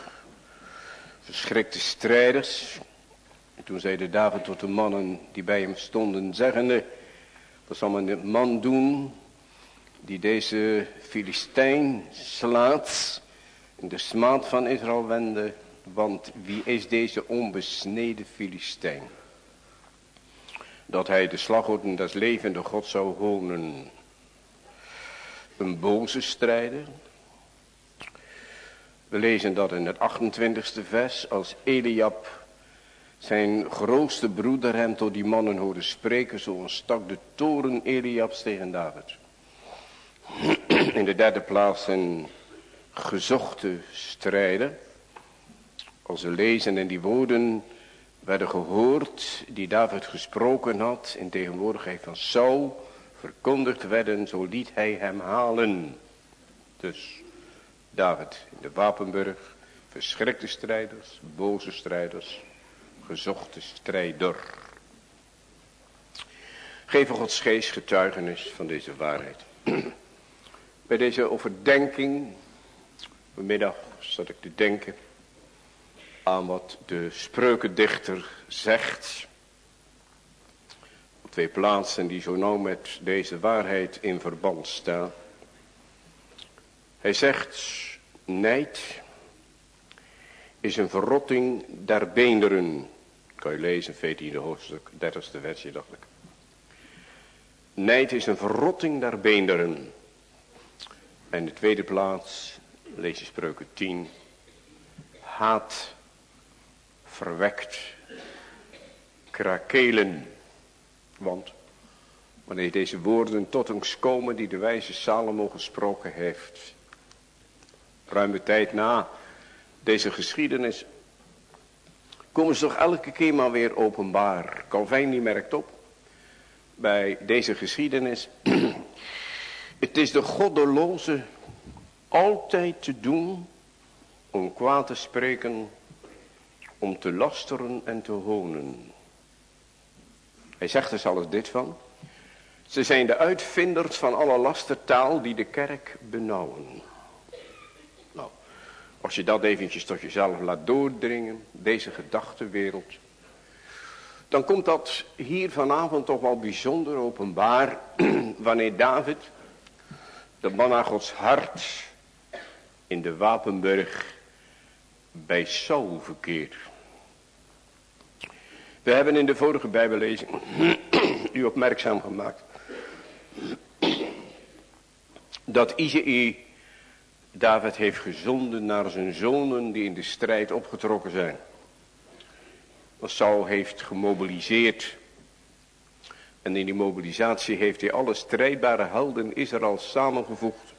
Verschrikte strijders. En toen zeide David tot de mannen die bij hem stonden, zeggende, wat zal een man doen die deze Filistijn slaat in de smaad van Israël wende, want wie is deze onbesneden Filistijn? Dat hij de slagorden des levende God zou honen. Een boze strijder. We lezen dat in het 28ste vers als Eliab zijn grootste broeder hem tot die mannen hoorde spreken, zo stak de toren Eliabs tegen David. In de derde plaats een gezochte strijder. Als we lezen en die woorden werden gehoord die David gesproken had in tegenwoordigheid van Saul, verkondigd werden, zo liet hij hem halen. Dus David in de Wapenburg, verschrikte strijders, boze strijders, gezochte strijder. Geef Gods geest getuigenis van deze waarheid. Bij deze overdenking, vanmiddag zat ik te denken aan wat de spreukendichter zegt. Op twee plaatsen die zo nauw met deze waarheid in verband staan. Hij zegt, nijd is een verrotting der beenderen. Kan je lezen, 14e hoofdstuk, 30ste versie dacht ik. Nijd is een verrotting der beenderen. En de tweede plaats, lees je spreuken 10. Haat verwekt krakelen. Want wanneer deze woorden tot ons komen die de wijze Salomo gesproken heeft. Ruime tijd na deze geschiedenis komen ze toch elke keer maar weer openbaar. Calvijn die merkt op bij deze geschiedenis. Het is de goddeloze altijd te doen om kwaad te spreken, om te lasteren en te honen. Hij zegt er zelfs dit van. Ze zijn de uitvinders van alle lastertaal die de kerk benauwen. Als je dat eventjes tot jezelf laat doordringen, deze gedachtenwereld. Dan komt dat hier vanavond toch wel bijzonder openbaar. Wanneer David, de man naar Gods hart, in de Wapenburg bij Saul verkeert. We hebben in de vorige bijbellezing u opmerkzaam gemaakt. Dat Izei David heeft gezonden naar zijn zonen die in de strijd opgetrokken zijn. Saul heeft gemobiliseerd. En in die mobilisatie heeft hij alle strijdbare helden Israël samengevoegd.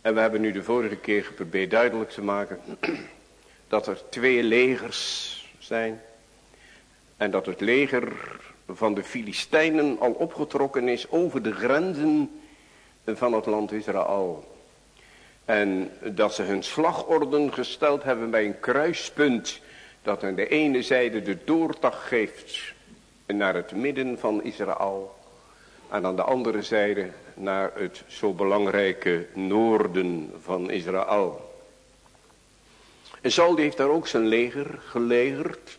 En we hebben nu de vorige keer geprobeerd duidelijk te maken dat er twee legers zijn. En dat het leger van de Filistijnen al opgetrokken is over de grenzen van het land Israël. En dat ze hun slagorden gesteld hebben bij een kruispunt. Dat aan de ene zijde de doortag geeft naar het midden van Israël. En aan de andere zijde naar het zo belangrijke noorden van Israël. En Saul heeft daar ook zijn leger gelegerd.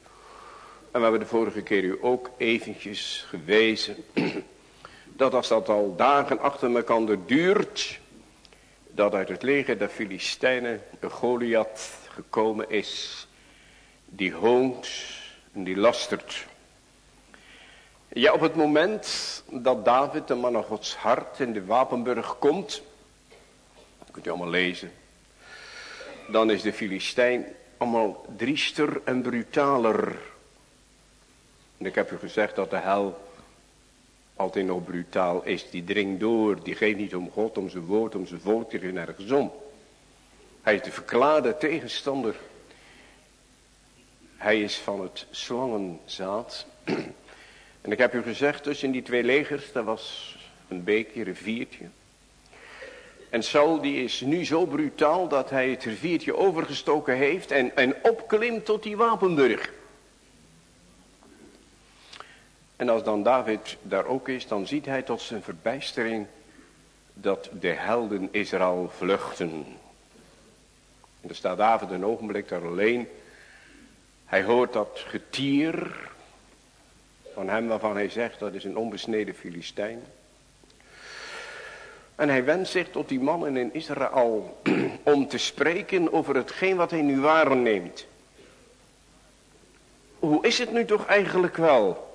En we hebben de vorige keer u ook eventjes gewezen. Dat als dat al dagen achter elkaar duurt dat uit het leger der Filistijnen een Goliath gekomen is. Die hoont en die lastert. Ja, op het moment dat David, de man naar Gods hart, in de Wapenburg komt. Dat kunt u allemaal lezen. Dan is de Filistijn allemaal driester en brutaler. En ik heb u gezegd dat de hel altijd nog brutaal is. Die dringt door, die geeft niet om God, om zijn woord, om zijn volk, die geeft nergens om. Hij is de verklaarde tegenstander. Hij is van het slangenzaad. En ik heb u gezegd, tussen die twee legers, daar was een beekje, een riviertje. En Saul die is nu zo brutaal dat hij het riviertje overgestoken heeft en, en opklimt tot die wapenburg. En als dan David daar ook is, dan ziet hij tot zijn verbijstering dat de helden Israël vluchten. En dan staat David een ogenblik daar alleen. Hij hoort dat getier van hem waarvan hij zegt dat is een onbesneden Filistijn. En hij wendt zich tot die mannen in Israël om te spreken over hetgeen wat hij nu waarneemt. Hoe is het nu toch eigenlijk wel?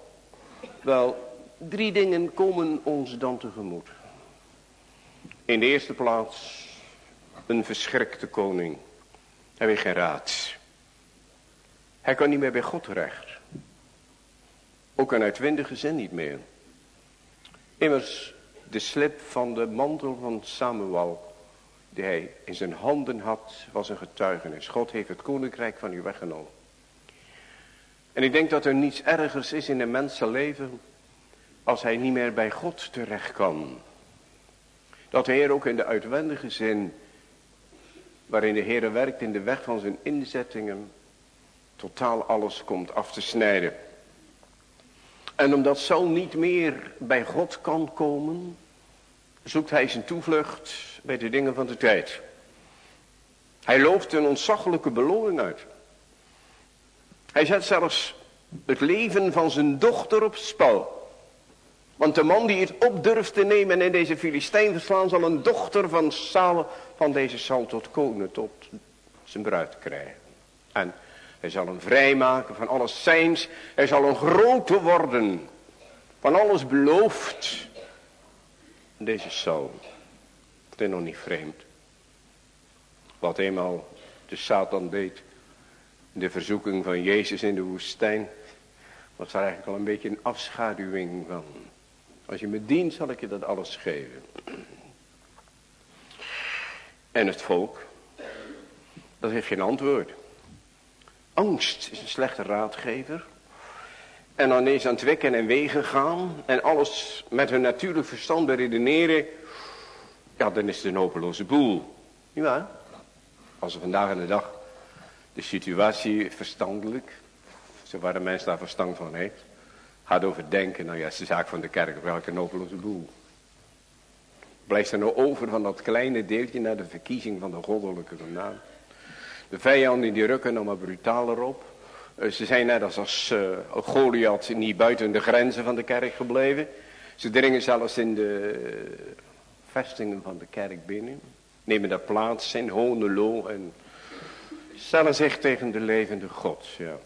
Wel, drie dingen komen ons dan tegemoet. In de eerste plaats een verschrikte koning. Hij weet geen raad. Hij kan niet meer bij God terecht. Ook een uitwindige zin niet meer. Immers, de slip van de mantel van Samuel, die hij in zijn handen had, was een getuigenis. God heeft het koninkrijk van u weggenomen. En ik denk dat er niets ergers is in een mensenleven, als hij niet meer bij God terecht kan. Dat de Heer ook in de uitwendige zin, waarin de Heer werkt in de weg van zijn inzettingen, totaal alles komt af te snijden. En omdat Saul niet meer bij God kan komen, zoekt hij zijn toevlucht bij de dingen van de tijd. Hij looft een ontzaglijke beloning uit. Hij zet zelfs het leven van zijn dochter op spel. Want de man die het op durft te nemen en deze Filistijn verslaan zal een dochter van Saul, van deze Saul tot koning, tot zijn bruid krijgen. En hij zal hem vrijmaken van alles zijns. Hij zal een grote worden. Van alles beloofd. Deze Saul. Het is nog niet vreemd. Wat eenmaal de Satan deed. De verzoeking van Jezus in de woestijn. Was daar eigenlijk al een beetje een afschaduwing van. Als je me dient zal ik je dat alles geven. En het volk. Dat heeft geen antwoord. Angst is een slechte raadgever. En dan is aan het wekken en wegen gaan. En alles met hun natuurlijk verstand beredeneren. Ja, dan is het een hopeloze boel. Niet waar? Als we vandaag in de dag de situatie verstandelijk. Zover de mens daar verstand van heeft. Gaat overdenken. Nou ja, is de zaak van de kerk. Welke een hopeloze boel. Blijft er nou over van dat kleine deeltje naar de verkiezing van de goddelijke naam. De vijanden die rukken nog maar brutaler op. Eh, ze zijn net als, als uh, Goliath niet buiten de grenzen van de kerk gebleven. Ze dringen zelfs in de vestingen van de kerk binnen. Nemen daar plaats in Honelo en stellen zich tegen de levende God. Ja.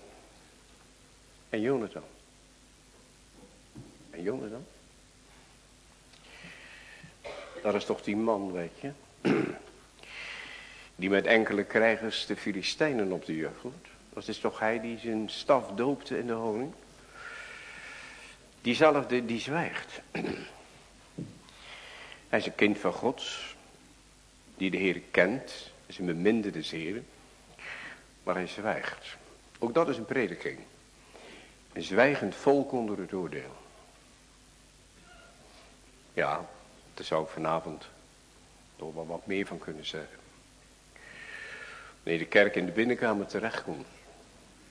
En Jonathan. En Jonathan. Dat is toch die man, weet je. Die met enkele krijgers de Filistijnen op de jeugd. Dat is toch hij die zijn staf doopte in de honing. Diezelfde die zwijgt. Hij is een kind van Gods. Die de Heer kent. Is een beminde Heer. Maar hij zwijgt. Ook dat is een prediking. Een zwijgend volk onder het oordeel. Ja, daar zou ik vanavond toch wel wat meer van kunnen zeggen. Wanneer de kerk in de binnenkamer terechtkomt.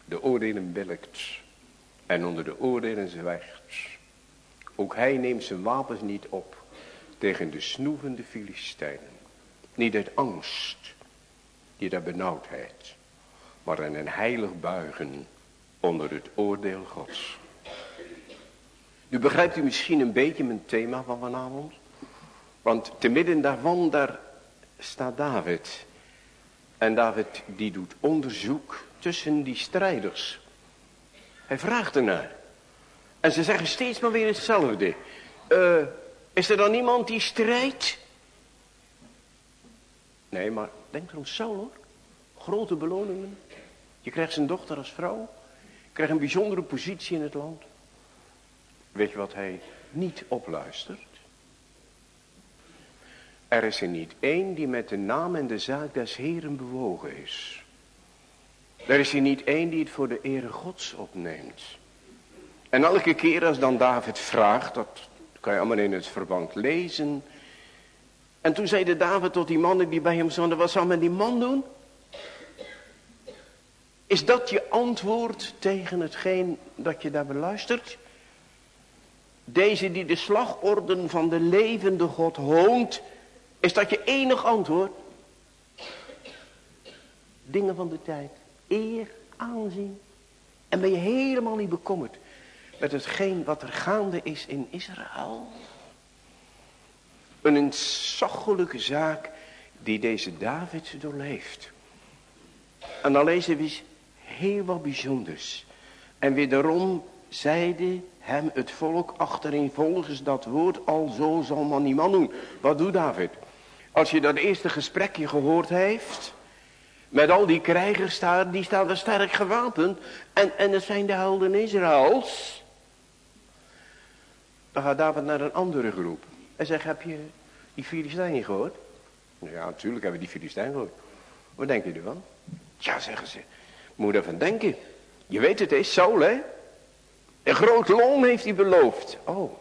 De oordelen billigt. En onder de oordelen zwijgt. Ook hij neemt zijn wapens niet op. Tegen de snoevende Filistijnen. Niet uit angst. Niet uit benauwdheid. Een heilig buigen. Onder het oordeel gods. Nu begrijpt u misschien een beetje mijn thema van vanavond. Want te midden daarvan, daar staat David. En David die doet onderzoek tussen die strijders. Hij vraagt ernaar. En ze zeggen steeds maar weer hetzelfde. Uh, is er dan niemand die strijdt? Nee, maar denk erom zo hoor. Grote beloningen. Je krijgt zijn dochter als vrouw. Krijgt een bijzondere positie in het land. Weet je wat hij niet opluistert? Er is er niet één die met de naam en de zaak des Heren bewogen is. Er is er niet één die het voor de ere gods opneemt. En elke keer als dan David vraagt, dat kan je allemaal in het verband lezen. En toen zei de David tot die mannen die bij hem stonden, wat zal men die man doen? Is dat je antwoord tegen hetgeen dat je daar beluistert? Deze die de slagorden van de levende God hoont, is dat je enig antwoord? Dingen van de tijd, eer, aanzien. En ben je helemaal niet bekommerd met hetgeen wat er gaande is in Israël. Een ontzaglijke zaak die deze David doorleeft. En dan lezen we heel wat bijzonders. En wederom zeide hem het volk achterin volgens dat woord al zo zal man die man doen. Wat doet David? Als je dat eerste gesprekje gehoord heeft. Met al die krijgers daar, die staan er sterk gewapend. En, en dat zijn de helden Israëls. Dan gaat David naar een andere groep. En zegt, heb je die Filistijnen gehoord? Ja, natuurlijk hebben we die Filistijnen gehoord. Wat denk je ervan? Ja, zeggen ze. Moet ervan denken. Je weet het is Saul, hè? Een groot loon heeft hij beloofd. Oh,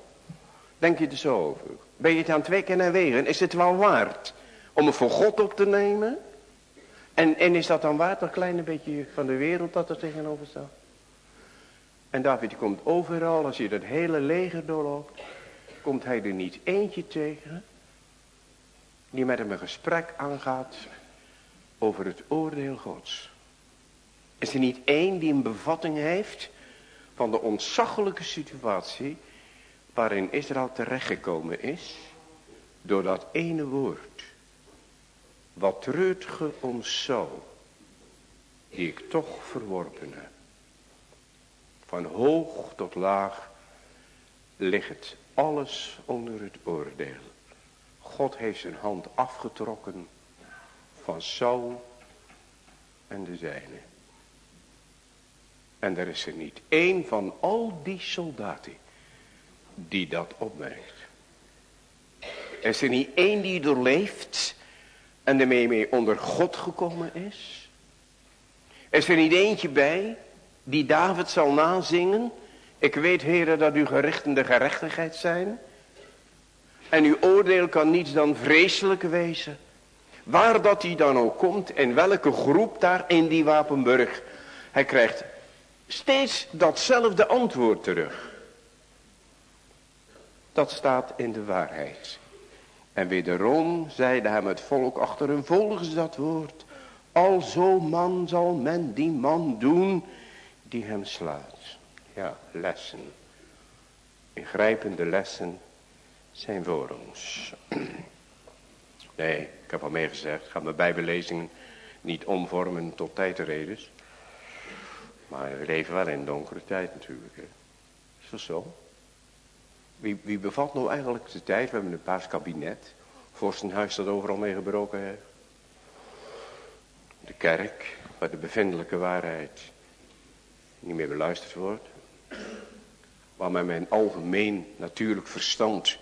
denk je er zo over? Ben je het aan twee keer en wegen? Is het wel waard om het voor God op te nemen? En, en is dat dan waard, een klein beetje van de wereld dat er tegenover staat? En David komt overal, als je dat hele leger doorloopt, komt hij er niet eentje tegen die met hem een gesprek aangaat over het oordeel gods. Is er niet één die een bevatting heeft van de ontzaglijke situatie waarin Israël terechtgekomen is door dat ene woord. Wat treurt ge ons zo, die ik toch verworpen heb. Van hoog tot laag ligt alles onder het oordeel. God heeft zijn hand afgetrokken van Saul en de zijne. En er is er niet één van al die soldaten die dat opmerkt. Er is er niet één die doorleeft en ermee mee onder God gekomen is. Er is er niet eentje bij die David zal nazingen. Ik weet, heren, dat uw gerichten de gerechtigheid zijn. En uw oordeel kan niets dan vreselijk wezen. Waar dat hij dan ook komt en welke groep daar in die Wapenburg. Hij krijgt steeds datzelfde antwoord terug. Dat staat in de waarheid. En wederom zeide hem het volk achter hem volgens dat woord. Al zo man zal men die man doen die hem slaat. Ja, lessen. Ingrijpende lessen zijn voor ons. Nee, ik heb al meegezegd, ga mijn bijbellezingen niet omvormen tot tijdredes. Maar we leven wel in donkere tijd natuurlijk. Hè. Is dat zo? Wie, wie bevat nou eigenlijk de tijd? We hebben een paaskabinet. Vorstenhuis dat overal mee gebroken heeft. De kerk, waar de bevindelijke waarheid niet meer beluisterd wordt. Waar men met algemeen natuurlijk verstand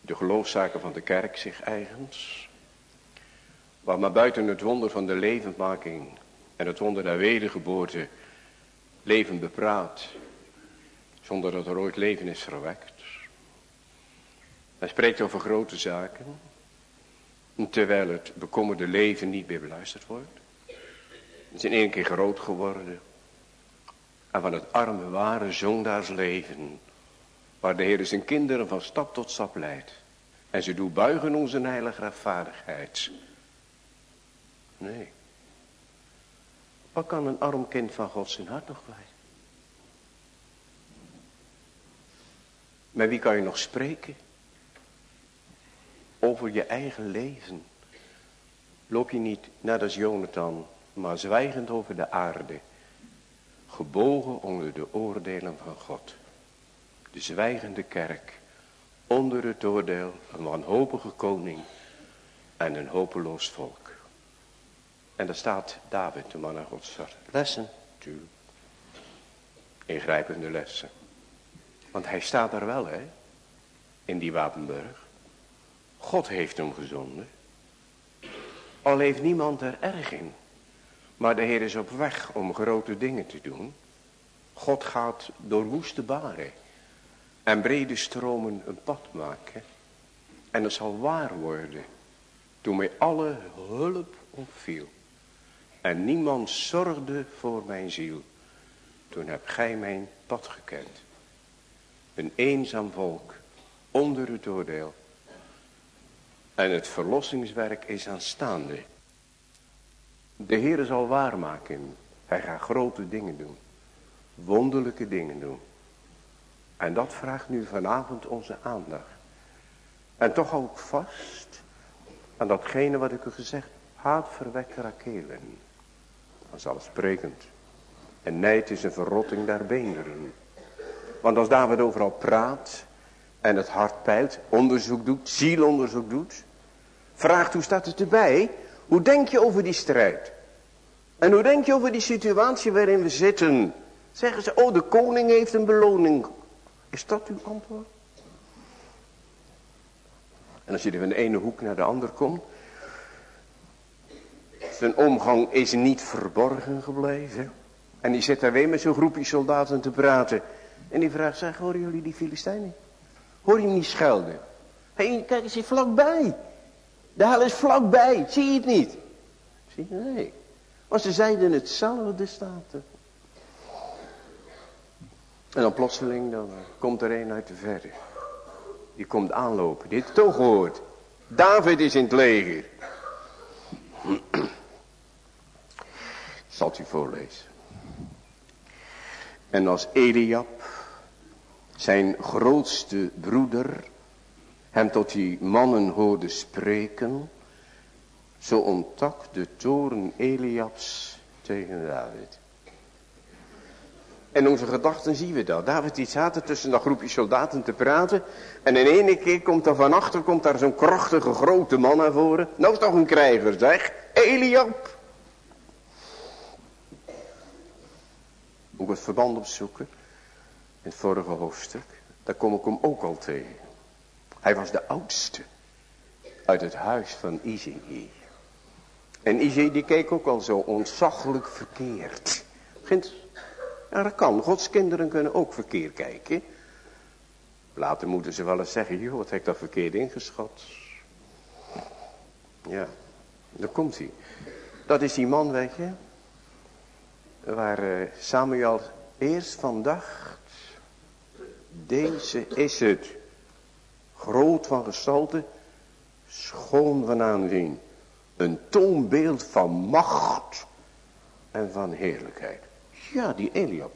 de geloofszaken van de kerk zich eigens. Waar maar buiten het wonder van de levendmaking en het wonder der wedergeboorte leven bepraat. Zonder dat er ooit leven is verwekt. Hij spreekt over grote zaken. Terwijl het bekommerde leven niet meer beluisterd wordt. Het is in één keer groot geworden en van het arme ware zondaarsleven, waar de Heer zijn kinderen van stap tot stap leidt. En ze doen buigen onze heilige rechtvaardigheid. Nee. Wat kan een arm kind van God zijn hart nog kwijt? Met wie kan je nog spreken? Over je eigen leven. Loop je niet net als Jonathan, maar zwijgend over de aarde gebogen onder de oordelen van God. de zwijgende kerk, onder het oordeel, een wanhopige koning en een hopeloos volk. En daar staat David, de man naar Gods. Lessen, tuurlijk. Ingrijpende lessen. Want hij staat daar wel, hè. In die Wapenburg. God heeft hem gezonden. Al heeft niemand er erg in. Maar de Heer is op weg om grote dingen te doen. God gaat door woeste baren en brede stromen een pad maken. En het zal waar worden toen mij alle hulp ontviel. En niemand zorgde voor mijn ziel. Toen heb gij mijn pad gekend. Een eenzaam volk onder het oordeel. En het verlossingswerk is aanstaande. De Heer zal waarmaken. Hij gaat grote dingen doen. Wonderlijke dingen doen. En dat vraagt nu vanavond onze aandacht. En toch ook vast aan datgene wat ik u gezegd. Haat verwekt rakelen. Vanzelfsprekend. En nijd is een verrotting der beenderen. Want als David overal praat en het hart peilt, onderzoek doet, zielonderzoek doet, vraagt hoe staat het erbij? Hoe denk je over die strijd? En hoe denk je over die situatie waarin we zitten? Zeggen ze, oh de koning heeft een beloning. Is dat uw antwoord? En als je er van de ene hoek naar de andere komt. Zijn omgang is niet verborgen gebleven. En die zit daar weer met zo'n groepje soldaten te praten. En die vraagt, zeg, horen jullie die Filistijnen? Hoor je niet schelden? Hey, kijk eens hier vlakbij. De hel is vlakbij, zie je het niet? Zie je? Nee. Maar ze zeiden hetzelfde staat En dan plotseling, dan komt er een uit de verre. Die komt aanlopen, heeft toch gehoord. David is in het leger. Zal u voorlezen. En als Eliab, zijn grootste broeder, hem tot die mannen hoorde spreken, zo ontak de toren Eliabs tegen David. En onze gedachten zien we dat. David die zaten tussen dat groepje soldaten te praten. En in ene keer komt er van achter komt daar zo'n krachtige grote man naar voren. Nou is toch een krijger zeg. Eliab. Moet het verband opzoeken. In het vorige hoofdstuk. Daar kom ik hem ook al tegen. Hij was de oudste. Uit het huis van Izei. En Izei die keek ook al zo ontzaglijk verkeerd. Ja dat kan, Gods kinderen kunnen ook verkeerd kijken. Later moeten ze wel eens zeggen, joh wat heb ik dat verkeerd ingeschat. Ja, daar komt hij. Dat is die man, weet je. Waar uh, Samuel eerst van dacht. Deze is het. Groot van gestalte. Schoon van aanzien. Een toonbeeld van macht en van heerlijkheid. Ja, die Eliab.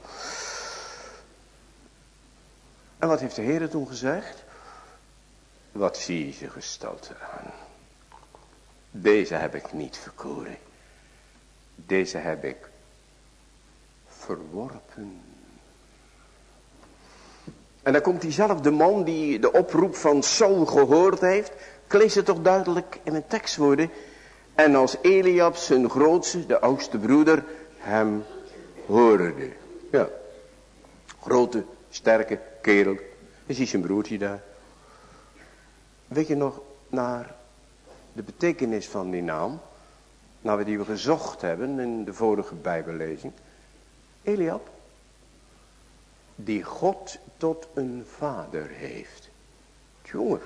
En wat heeft de Heer toen gezegd? Wat zie je ze gestalte aan? Deze heb ik niet verkoren. Deze heb ik verworpen. En dan komt diezelfde man die de oproep van Saul gehoord heeft. Ik het toch duidelijk in mijn tekstwoorden. En als Eliab zijn grootste, de oudste broeder, hem hoorde. Ja. Grote, sterke kerel. Je ziet zijn broertje daar. Weet je nog naar de betekenis van die naam? Nou, die we gezocht hebben in de vorige bijbellezing. Eliab. Die God tot een vader heeft. Jongen.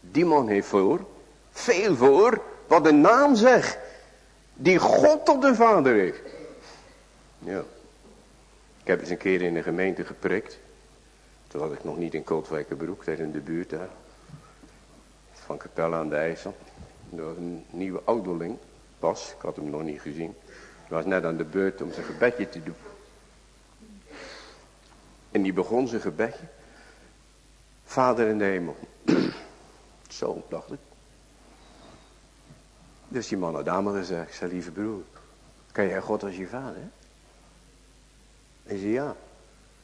Die man heeft voor. Veel voor. Wat de naam zegt. Die God tot een vader heeft. Ja. Ik heb eens een keer in een gemeente geprikt. Toen had ik nog niet in Kootwijkerbroek, daar in de buurt daar. Van Capelle aan de IJssel. Was een nieuwe ouderling, pas, ik had hem nog niet gezien. Was net aan de beurt om zijn gebedje te doen. En die begon zijn gebedje. Vader in de hemel. Zo, dacht ik. Dus die man had aan gezegd, lieve broer, kan jij God als je vader? Hij zei ja.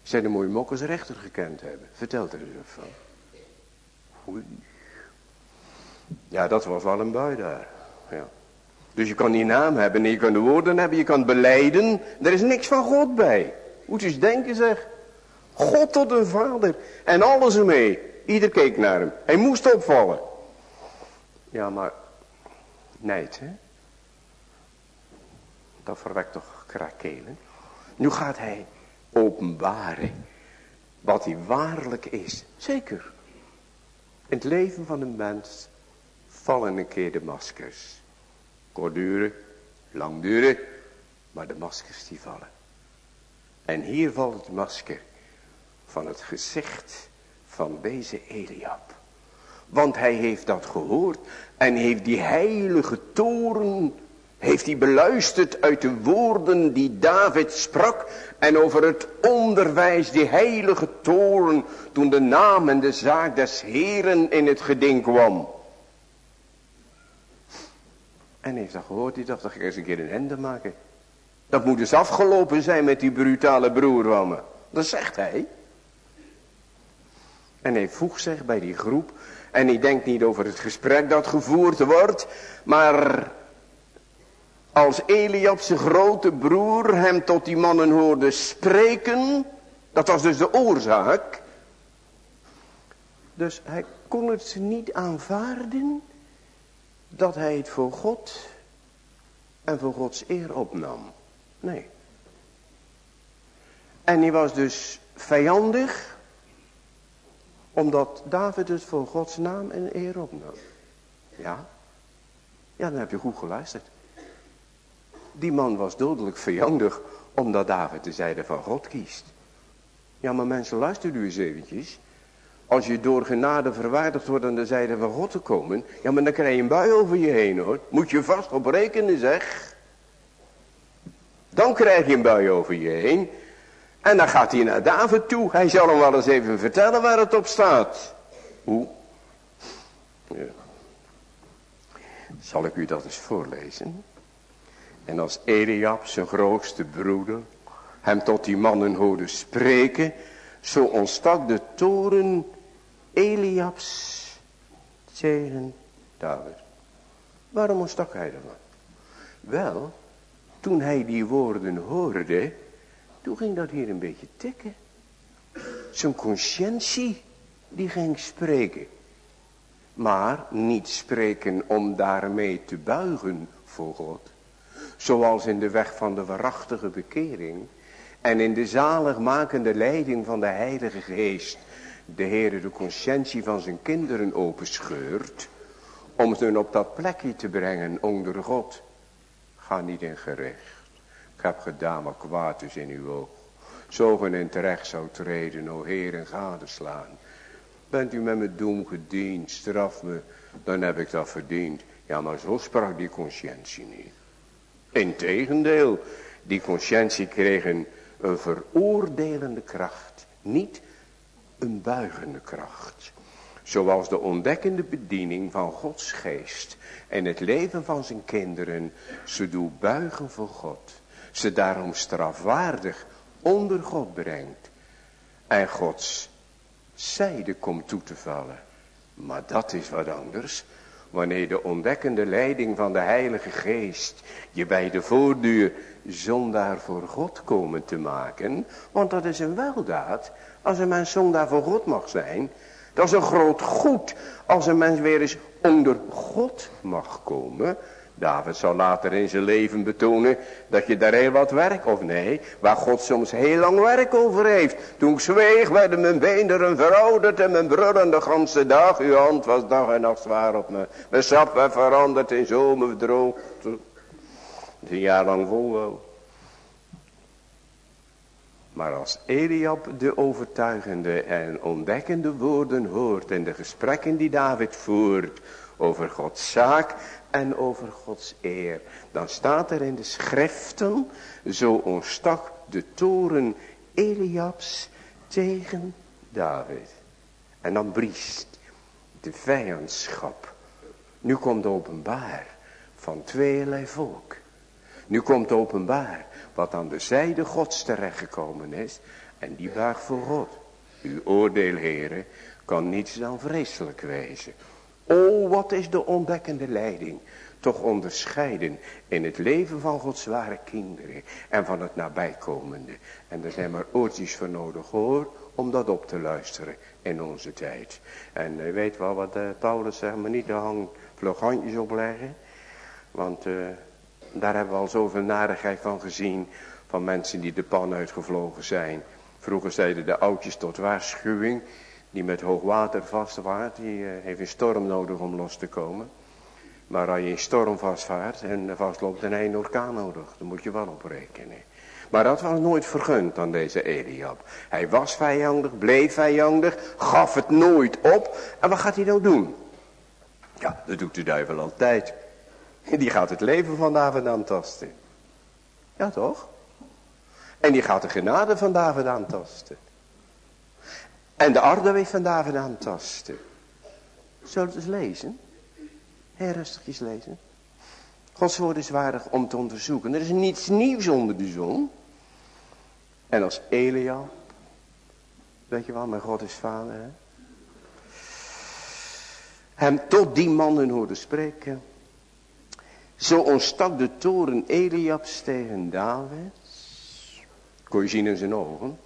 Zij de mooie mokkers rechter gekend hebben. Vertel er eens van. Ja, dat was wel een bui daar. Ja. Dus je kan die naam hebben en je kan de woorden hebben, je kan beleiden. Er is niks van God bij. Moet je eens denken zeg. God tot een vader. En alles ermee. Ieder keek naar hem. Hij moest opvallen. Ja, maar... Nijd, hè? Dat verwekt toch krakelen. Nu gaat hij openbaren wat hij waarlijk is. Zeker. In het leven van een mens vallen een keer de maskers. Kort duren, lang duren, maar de maskers die vallen. En hier valt het masker van het gezicht van deze Eliab. Want hij heeft dat gehoord en heeft die heilige toren, heeft hij beluisterd uit de woorden die David sprak en over het onderwijs, die heilige toren, toen de naam en de zaak des Heren in het geding kwam. En heeft dat gehoord, die dacht, dat ga ik eens een keer een einde maken. Dat moet dus afgelopen zijn met die brutale broer van me. Dat zegt hij. En hij voegt zich bij die groep. En hij denkt niet over het gesprek dat gevoerd wordt. Maar als Eliab zijn grote broer hem tot die mannen hoorde spreken. Dat was dus de oorzaak. Dus hij kon het niet aanvaarden dat hij het voor God en voor Gods eer opnam. Nee. En hij was dus vijandig, omdat David het voor Gods naam en eer opnam. Ja, ja dan heb je goed geluisterd. Die man was dodelijk vijandig, omdat David de zijde van God kiest. Ja, maar mensen, luister u eens eventjes. Als je door genade verwaardigd wordt aan de zijde van God te komen. Ja, maar dan krijg je een bui over je heen hoor. Moet je vast op rekenen zeg. Dan krijg je een bui over je heen. En dan gaat hij naar David toe. Hij zal hem wel eens even vertellen waar het op staat. Hoe? Ja. Zal ik u dat eens voorlezen? En als Eliab, zijn grootste broeder, hem tot die mannen hoorde spreken, zo ontstak de toren Eliabs tegen David. Waarom ontstak hij ervan? Wel, toen hij die woorden hoorde, toen ging dat hier een beetje tikken. Zijn conscientie, die ging spreken. Maar niet spreken om daarmee te buigen voor God. Zoals in de weg van de waarachtige bekering. En in de zaligmakende leiding van de Heilige Geest. De Heere de conscientie van zijn kinderen openscheurt. Om ze op dat plekje te brengen onder God. Ga niet in gerecht. Ik heb gedaan wat kwaad is in uw oog. Zo in terecht zou treden, o Heer, en gadeslaan. Bent u met me doem gediend, straf me, dan heb ik dat verdiend. Ja, maar zo sprak die conscientie niet. Integendeel, die conscientie kreeg een, een veroordelende kracht. Niet een buigende kracht. Zoals de ontdekkende bediening van Gods geest en het leven van zijn kinderen ze doet buigen voor God. Ze daarom strafwaardig onder God brengt. En Gods zijde komt toe te vallen. Maar dat is wat anders. Wanneer de ontdekkende leiding van de Heilige Geest je bij de voordeur zondaar voor God komen te maken. Want dat is een weldaad als een mens zondaar voor God mag zijn. Dat is een groot goed als een mens weer eens onder God mag komen. David zal later in zijn leven betonen dat je daar heel wat werk, of nee, waar God soms heel lang werk over heeft. Toen ik zweeg werden mijn beenderen verouderd en mijn brullen de ganse dag. Uw hand was dag en nacht zwaar op me. Mijn sap werd veranderd in zomer verdroogd. Een jaar lang vol wel. Maar als Eliab de overtuigende en ontdekkende woorden hoort en de gesprekken die David voert over Gods zaak en over Gods eer, dan staat er in de schriften, zo ontstak de toren Eliabs tegen David. En dan briest de vijandschap. Nu komt openbaar van tweeërlei volk. Nu komt openbaar wat aan de zijde gods terechtgekomen is. En die buigt voor God. Uw oordeel, heren, kan niets dan vreselijk wezen. O, wat is de ontdekkende leiding. Toch onderscheiden in het leven van Gods ware kinderen en van het nabijkomende. En er zijn maar oortjes voor nodig hoor, om dat op te luisteren in onze tijd. En u weet wel wat uh, Paulus zegt, maar niet de hang vlug handjes opleggen. Want uh, daar hebben we al zoveel narigheid van gezien. Van mensen die de pan uitgevlogen zijn. Vroeger zeiden de oudjes tot waarschuwing. Die met hoog water vastvaart. Die uh, heeft een storm nodig om los te komen. Maar als je in storm vastvaart en vastloopt, dan heb een orkaan nodig. Daar moet je wel op rekenen. Maar dat was nooit vergund aan deze Eliab. Hij was vijandig, bleef vijandig, gaf het nooit op. En wat gaat hij nou doen? Ja, dat doet de duivel altijd. Die gaat het leven van David aantasten. Ja toch? En die gaat de genade van David aantasten. En de orde van David aantasten. Zullen we eens lezen? Heel rustigjes lezen. Gods woord is waardig om te onderzoeken. Er is niets nieuws onder de zon. En als Elia, weet je wel, mijn God is vader, hè? hem tot die mannen hoorde spreken. Zo ontstak de toren Eliabs tegen David. Kon je zien in zijn ogen.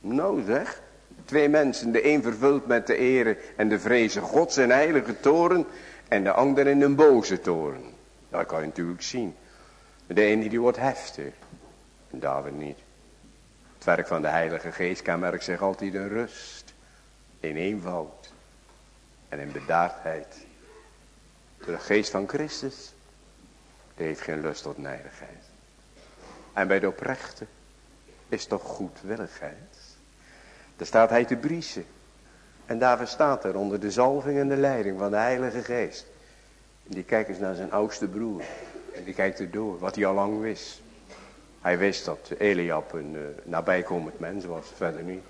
Nou zeg, twee mensen, de een vervuld met de ere en de vrezen God zijn heilige toren. En de ander in een boze toren. Dat kan je natuurlijk zien. De ene die wordt heftig. En David niet. Het werk van de heilige geest kenmerkt zich altijd in rust. In eenvoud. En in bedaardheid. De geest van Christus. Heeft geen lust tot nijdigheid. En bij de oprechte is toch goedwilligheid. Daar staat hij te briezen. En David staat er onder de zalving en de leiding van de heilige geest. Die kijkt eens naar zijn oudste broer. En die kijkt er door, wat hij al lang wist. Hij wist dat Eliab een uh, nabijkomend mens was, verder niet.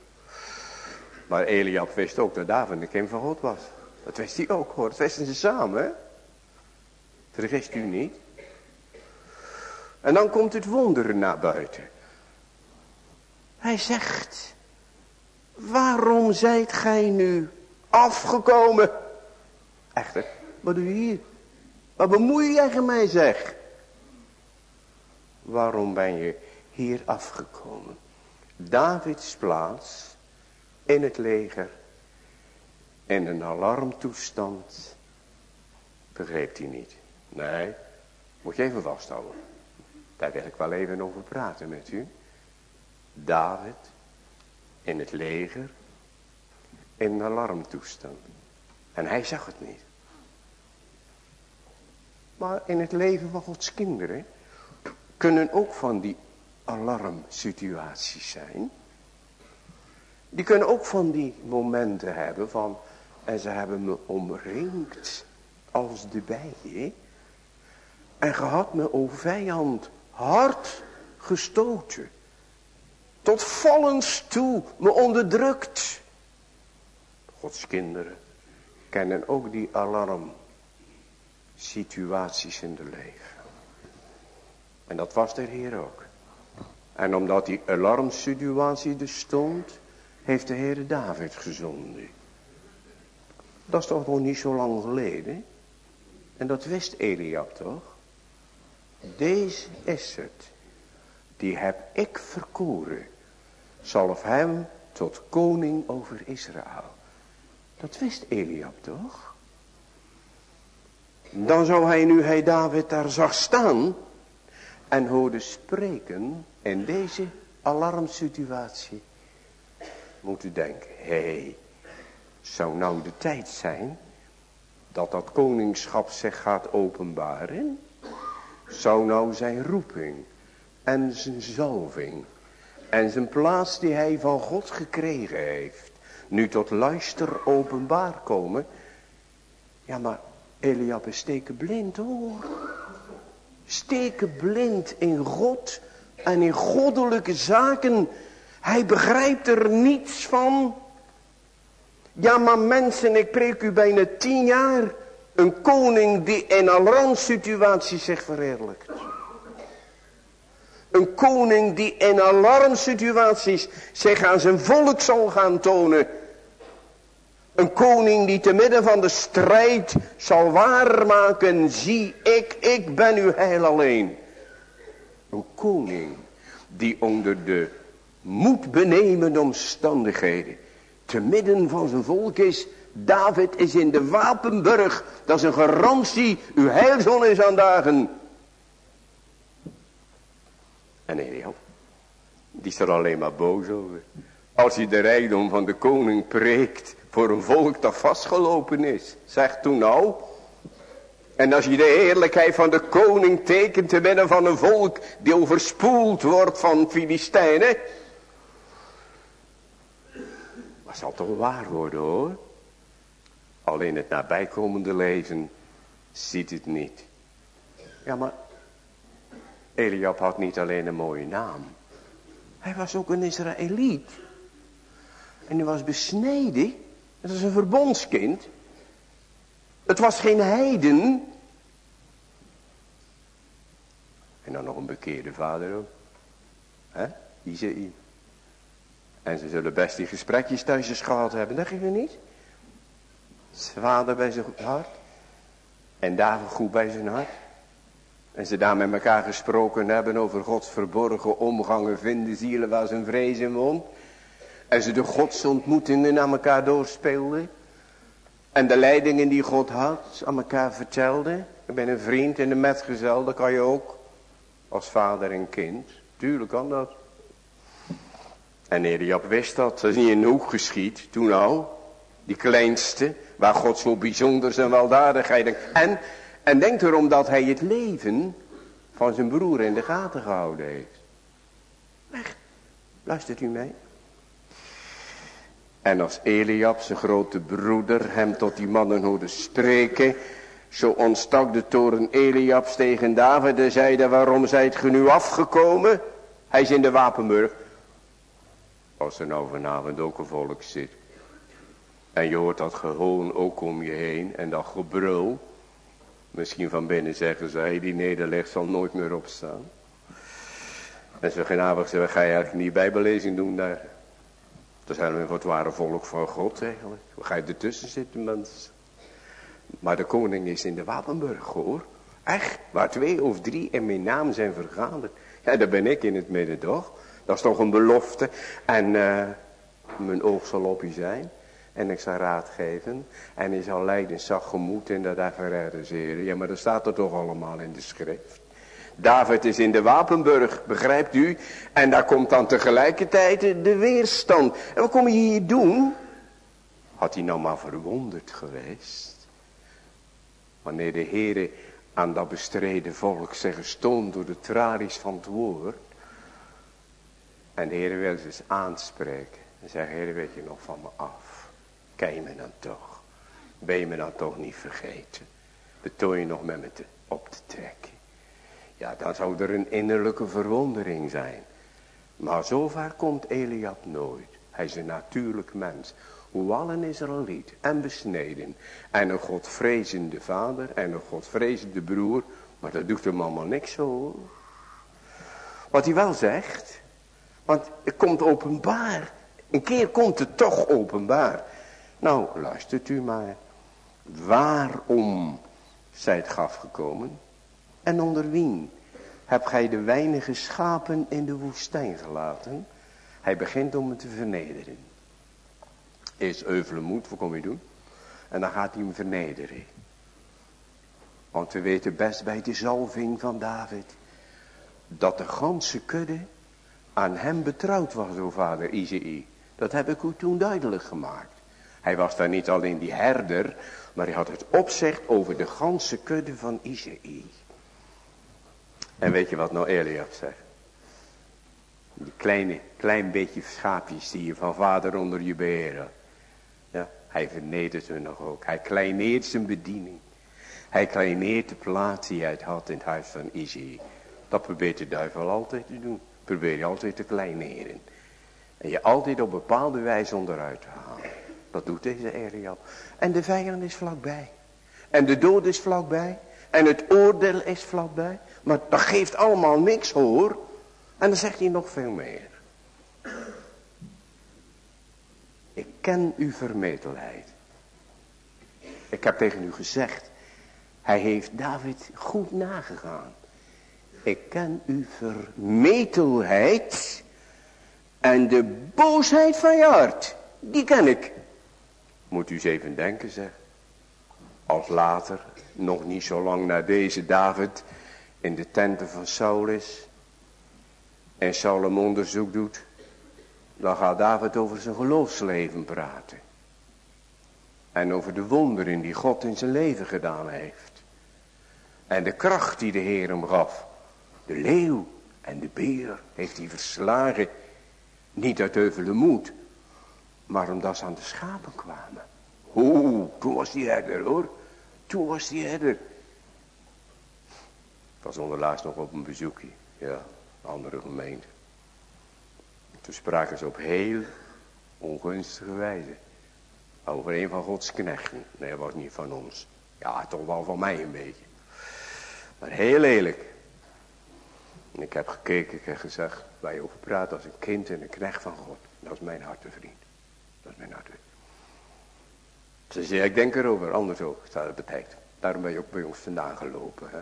Maar Eliab wist ook dat David een kind van God was. Dat wist hij ook hoor, dat wisten ze samen. Vergist u niet. En dan komt het wonderen naar buiten. Hij zegt, waarom zijt gij nu afgekomen? Echter, wat doe je hier? Wat bemoei jij mij zeg? Waarom ben je hier afgekomen? Davids plaats in het leger in een alarmtoestand begreep hij niet. Nee, moet je even vasthouden. Daar wil ik wel even over praten met u. David in het leger in een alarmtoestand. En hij zag het niet. Maar in het leven van Gods kinderen kunnen ook van die alarmsituaties zijn. Die kunnen ook van die momenten hebben van, en ze hebben me omringd als de bijen. En gehad me, o vijand, hard gestoten. Tot vallens toe me onderdrukt. Gods kinderen kennen ook die alarm situaties in de leven. En dat was de Heer ook. En omdat die alarmsituatie er stond, heeft de Heer David gezonden. Dat is toch nog niet zo lang geleden? En dat wist Eliab toch? Deze is het. Die heb ik verkoren. Zalf hem tot koning over Israël. Dat wist Eliab toch? Dan zou hij nu hij David daar zag staan. En hoorde spreken in deze alarmsituatie. Moet u denken, hé, hey, zou nou de tijd zijn dat dat koningschap zich gaat openbaren? Zou nou zijn roeping en zijn zalving en zijn plaats die hij van God gekregen heeft, nu tot luister openbaar komen? Ja, maar Eliab is steken blind hoor. Steken blind in God en in goddelijke zaken. Hij begrijpt er niets van. Ja, maar mensen, ik preek u bijna tien jaar. Een koning die in een randsituatie zich verheerlijkt. Een koning die in alarmsituaties zich aan zijn volk zal gaan tonen. Een koning die te midden van de strijd zal waarmaken. Zie ik, ik ben uw heil alleen. Een koning die onder de moed benemende omstandigheden. Te midden van zijn volk is. David is in de Wapenburg. Dat is een garantie. Uw heilzon is aan dagen. En Eliab. Die is er alleen maar boos over. Als hij de rijkdom van de koning preekt. Voor een volk dat vastgelopen is. Zeg toen nou. En als je de heerlijkheid van de koning tekent te midden van een volk die overspoeld wordt van Filistijnen. Dat zal toch waar worden hoor. Alleen het nabijkomende leven ziet het niet. Ja maar Eliab had niet alleen een mooie naam. Hij was ook een Israëliet. En hij was besneden. Dat is een verbondskind. Het was geen heiden. En dan nog een bekeerde vader ook. Hè? Isaïe. En ze zullen best die gesprekjes thuis gehad hebben. Dat geeft niet. Vader bij zijn hart. En David goed bij zijn hart. En ze daar met elkaar gesproken hebben over Gods verborgen omgangen vinden zielen waar zijn vrees in woont. En ze de godsontmoetingen aan elkaar doorspeelden. En de leidingen die God had aan elkaar vertelden. Ik ben een vriend en een metgezel, dat kan je ook. Als vader en kind. Tuurlijk kan dat. En Eliab wist dat. Dat is niet in hoek geschied. Toen al. Die kleinste. Waar God zo bijzonder zijn weldadigheid. En, en denkt erom dat hij het leven van zijn broer in de gaten gehouden heeft. Weg. Luistert u mee? En als Eliab, zijn grote broeder, hem tot die mannen hoorde spreken. Zo ontstak de toren Eliabs tegen David en zeide, waarom zijt ge nu afgekomen? Hij is in de Wapenburg. Als er nou vanavond ook een volk zit. En je hoort dat gewoon ook om je heen. En dat gebrul. Misschien van binnen zeggen ze, die nederleg zal nooit meer opstaan. En zo genavig zeggen, ga je eigenlijk niet bijbelezing doen daar. Dan zijn we voor het ware volk van God eigenlijk. Waar ga je ertussen zitten mensen? Maar de koning is in de Wapenburg hoor. Echt, waar twee of drie in mijn naam zijn vergaderd. Ja, daar ben ik in het midden toch. Dat is toch een belofte. En uh, mijn oog zal op u zijn. En ik zal raad geven. En hij zal zacht gemoed in dat realiseren. Ja, maar dat staat er toch allemaal in de schrift. David is in de Wapenburg, begrijpt u? En daar komt dan tegelijkertijd de weerstand. En wat kom je hier doen? Had hij nou maar verwonderd geweest? Wanneer de Heere aan dat bestreden volk zich gestoond door de tralies van het woord. En de Heer wil ze eens aanspreken. En zeggen, Heer, weet je nog van me af? Ken je me dan toch? Ben je me dan toch niet vergeten? Betoon je nog met me op te trekken? Ja, dan zou er een innerlijke verwondering zijn. Maar zover komt Eliab nooit. Hij is een natuurlijk mens. Hoewel een Israëliet en besneden. En een godvrezende vader en een godvrezende broer. Maar dat doet hem allemaal niks hoor. Wat hij wel zegt. Want het komt openbaar. Een keer komt het toch openbaar. Nou, luistert u maar. Waarom zijt ge afgekomen? En onder wien heb gij de weinige schapen in de woestijn gelaten? Hij begint om hem te vernederen. Eerst euvele moed, wat kom je doen? En dan gaat hij hem vernederen. Want we weten best bij de zalving van David. Dat de ganse kudde aan hem betrouwd was, o vader Izei. Dat heb ik u toen duidelijk gemaakt. Hij was daar niet alleen die herder, maar hij had het opzicht over de ganse kudde van Izei. En weet je wat nou Eliab zegt? Die kleine, klein beetje schaapjes die je van vader onder je beheer Ja, hij vernedert ze nog ook. Hij kleineert zijn bediening. Hij kleineert de plaats die hij had in het huis van Izzy. Dat probeert de duivel altijd te doen. Probeer je altijd te kleineren. En je altijd op bepaalde wijze onderuit te halen. Dat doet deze Eliab. En de vijand is vlakbij. En de dood is vlakbij. En het oordeel is vlakbij. Maar dat geeft allemaal niks hoor. En dan zegt hij nog veel meer. Ik ken uw vermetelheid. Ik heb tegen u gezegd. Hij heeft David goed nagegaan. Ik ken uw vermetelheid. En de boosheid van je hart. Die ken ik. Moet u eens even denken zeg. Als later, nog niet zo lang na deze David, in de tenten van Saul is. En Saul hem onderzoek doet. Dan gaat David over zijn geloofsleven praten. En over de wonderen die God in zijn leven gedaan heeft. En de kracht die de Heer hem gaf. De leeuw en de beer heeft hij verslagen. Niet uit heuvele moed. Maar omdat ze aan de schapen kwamen. Oeh, toen was die herder hoor. Toen was die herder. Ik was onderlaatst nog op een bezoekje. Ja, een andere gemeente. Toen spraken ze op heel ongunstige wijze. Over een van Gods knechten. Nee, dat was niet van ons. Ja, toch wel van mij een beetje. Maar heel lelijk. En ik heb gekeken, ik heb gezegd, je over praat als een kind en een knecht van God. Dat is mijn hartevriend. Dat. Ze zei, ik denk erover, anders ook, staat het. Daarom ben je ook bij ons vandaan gelopen. Hè?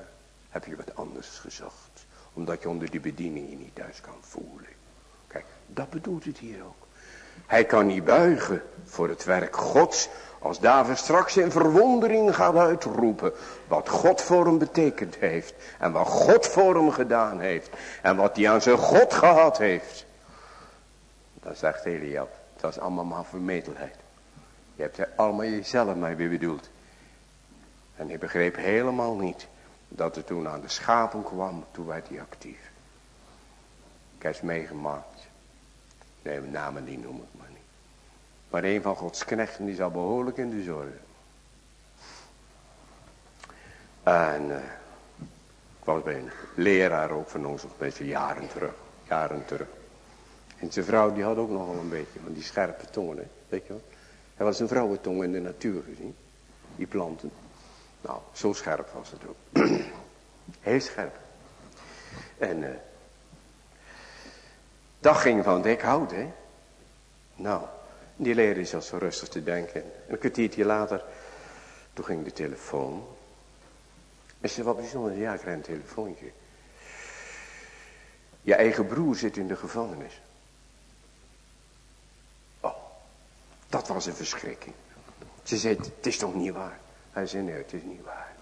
Heb je wat anders gezocht. Omdat je onder die bediening je niet thuis kan voelen. Kijk, dat bedoelt het hier ook. Hij kan niet buigen voor het werk gods. Als David straks in verwondering gaat uitroepen. Wat God voor hem betekend heeft. En wat God voor hem gedaan heeft. En wat hij aan zijn God gehad heeft. Dan zegt Eliab. Dat is allemaal maar vermetelheid. Je hebt er allemaal jezelf mee bedoeld. En ik begreep helemaal niet. Dat het toen aan de schapen kwam. Toen werd hij actief. Ik heb het meegemaakt. Nee, namen die noem ik maar niet. Maar een van Gods knechten die zal behoorlijk in de zorg. En uh, was bij een leraar ook van ons, beetje jaren terug. Jaren terug. En zijn vrouw die had ook nog wel een beetje van die scherpe tongen, weet je wel. Hij was een vrouwentong in de natuur gezien. Die planten. Nou, zo scherp was het ook. Heel scherp. En uh, dat ging van dik hout, hè. Nou, die leerde is zo rustig te denken. En een kwartiertje later, toen ging de telefoon. En ze wat bijzonder, ja, ik een telefoontje. Je eigen broer zit in de gevangenis. Oh, dat was een verschrikking. Ze zei, het is toch niet waar? Hij zei, nee, het is niet waar.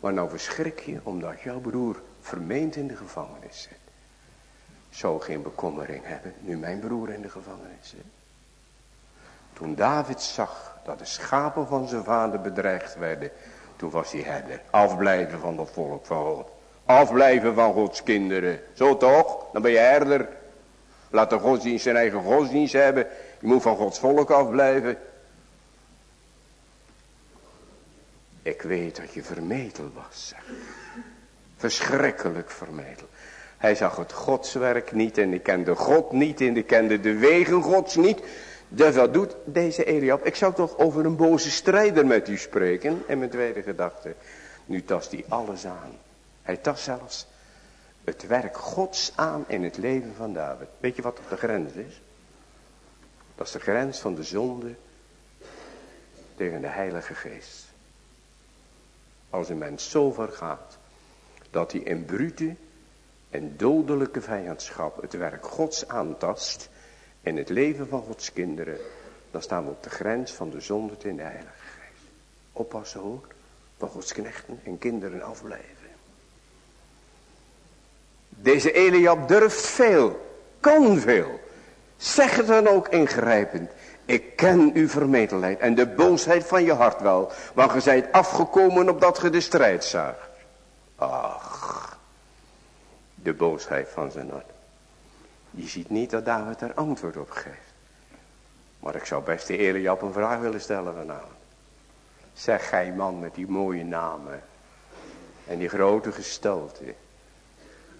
Maar nou verschrik je omdat jouw broer vermeend in de gevangenis zit zou geen bekommering hebben, nu mijn broer in de gevangenis zit. Toen David zag dat de schapen van zijn vader bedreigd werden, toen was hij herder. Afblijven van dat volk van God. Afblijven van Gods kinderen. Zo toch? Dan ben je herder. Laat de godsdienst zijn eigen godsdienst hebben. Je moet van Gods volk afblijven. Ik weet dat je vermetel was, zeg. Verschrikkelijk vermetel. Hij zag het godswerk niet en ik kende God niet en ik kende de wegen gods niet. Dus wat doet deze Eliab? Ik zou toch over een boze strijder met u spreken. En mijn tweede gedachte. Nu tast hij alles aan. Hij tast zelfs het werk gods aan in het leven van David. Weet je wat de grens is? Dat is de grens van de zonde tegen de heilige geest. Als een mens zo ver gaat dat hij in brute en dodelijke vijandschap het werk gods aantast in het leven van gods kinderen, dan staan we op de grens van de zonde in de heilige geest. Oppassen hoor, van gods knechten en kinderen afblijven. Deze Eliab durft veel, kan veel. Zeg het dan ook ingrijpend. Ik ken uw vermetelheid en de boosheid van je hart wel, want ge zijt afgekomen op dat ge de strijd zag. Ach, de boosheid van zijn hart. Je ziet niet dat David er antwoord op geeft. Maar ik zou best de Eliab een vraag willen stellen vanavond. Zeg gij man met die mooie namen. En die grote gestalte.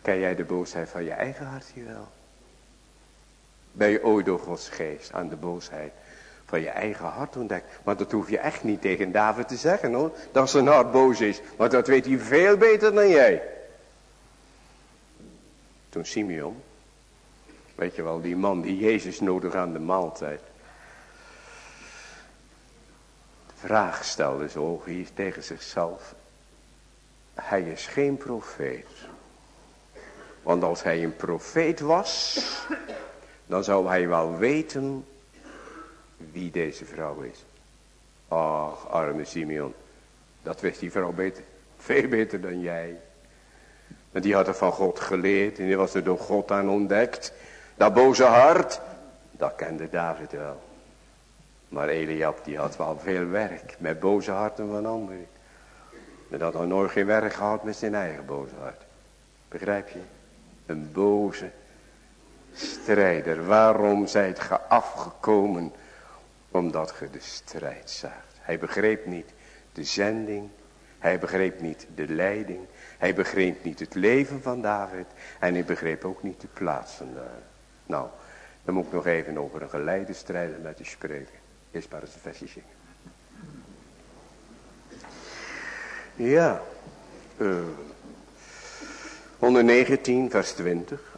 Ken jij de boosheid van je eigen hart hier wel? Ben je ooit door Gods geest aan de boosheid van je eigen hart ontdekt? Maar dat hoef je echt niet tegen David te zeggen hoor. Dat zijn hart boos is. Want dat weet hij veel beter dan jij. Toen Simeon, weet je wel, die man die Jezus nodig aan de maaltijd. De vraag stelde zo hier tegen zichzelf. Hij is geen profeet. Want als hij een profeet was, dan zou hij wel weten wie deze vrouw is. Ach, arme Simeon. Dat wist die vrouw beter. Veel beter dan jij. Want die had er van God geleerd. En die was er door God aan ontdekt. Dat boze hart. Dat kende David wel. Maar Eliab die had wel veel werk. Met boze harten van anderen. Maar dat had nooit geen werk gehad met zijn eigen boze hart. Begrijp je? Een boze strijder. Waarom zijt ge afgekomen? Omdat ge de strijd zaagt. Hij begreep niet de zending. Hij begreep niet de leiding. Hij begreep niet het leven van David. En hij begreep ook niet de plaats van. Nou, dan moet ik nog even over een geleide strijder met u spreken. Eerst maar eens een versje zingen. Ja. Uh, eh, 119 vers 20.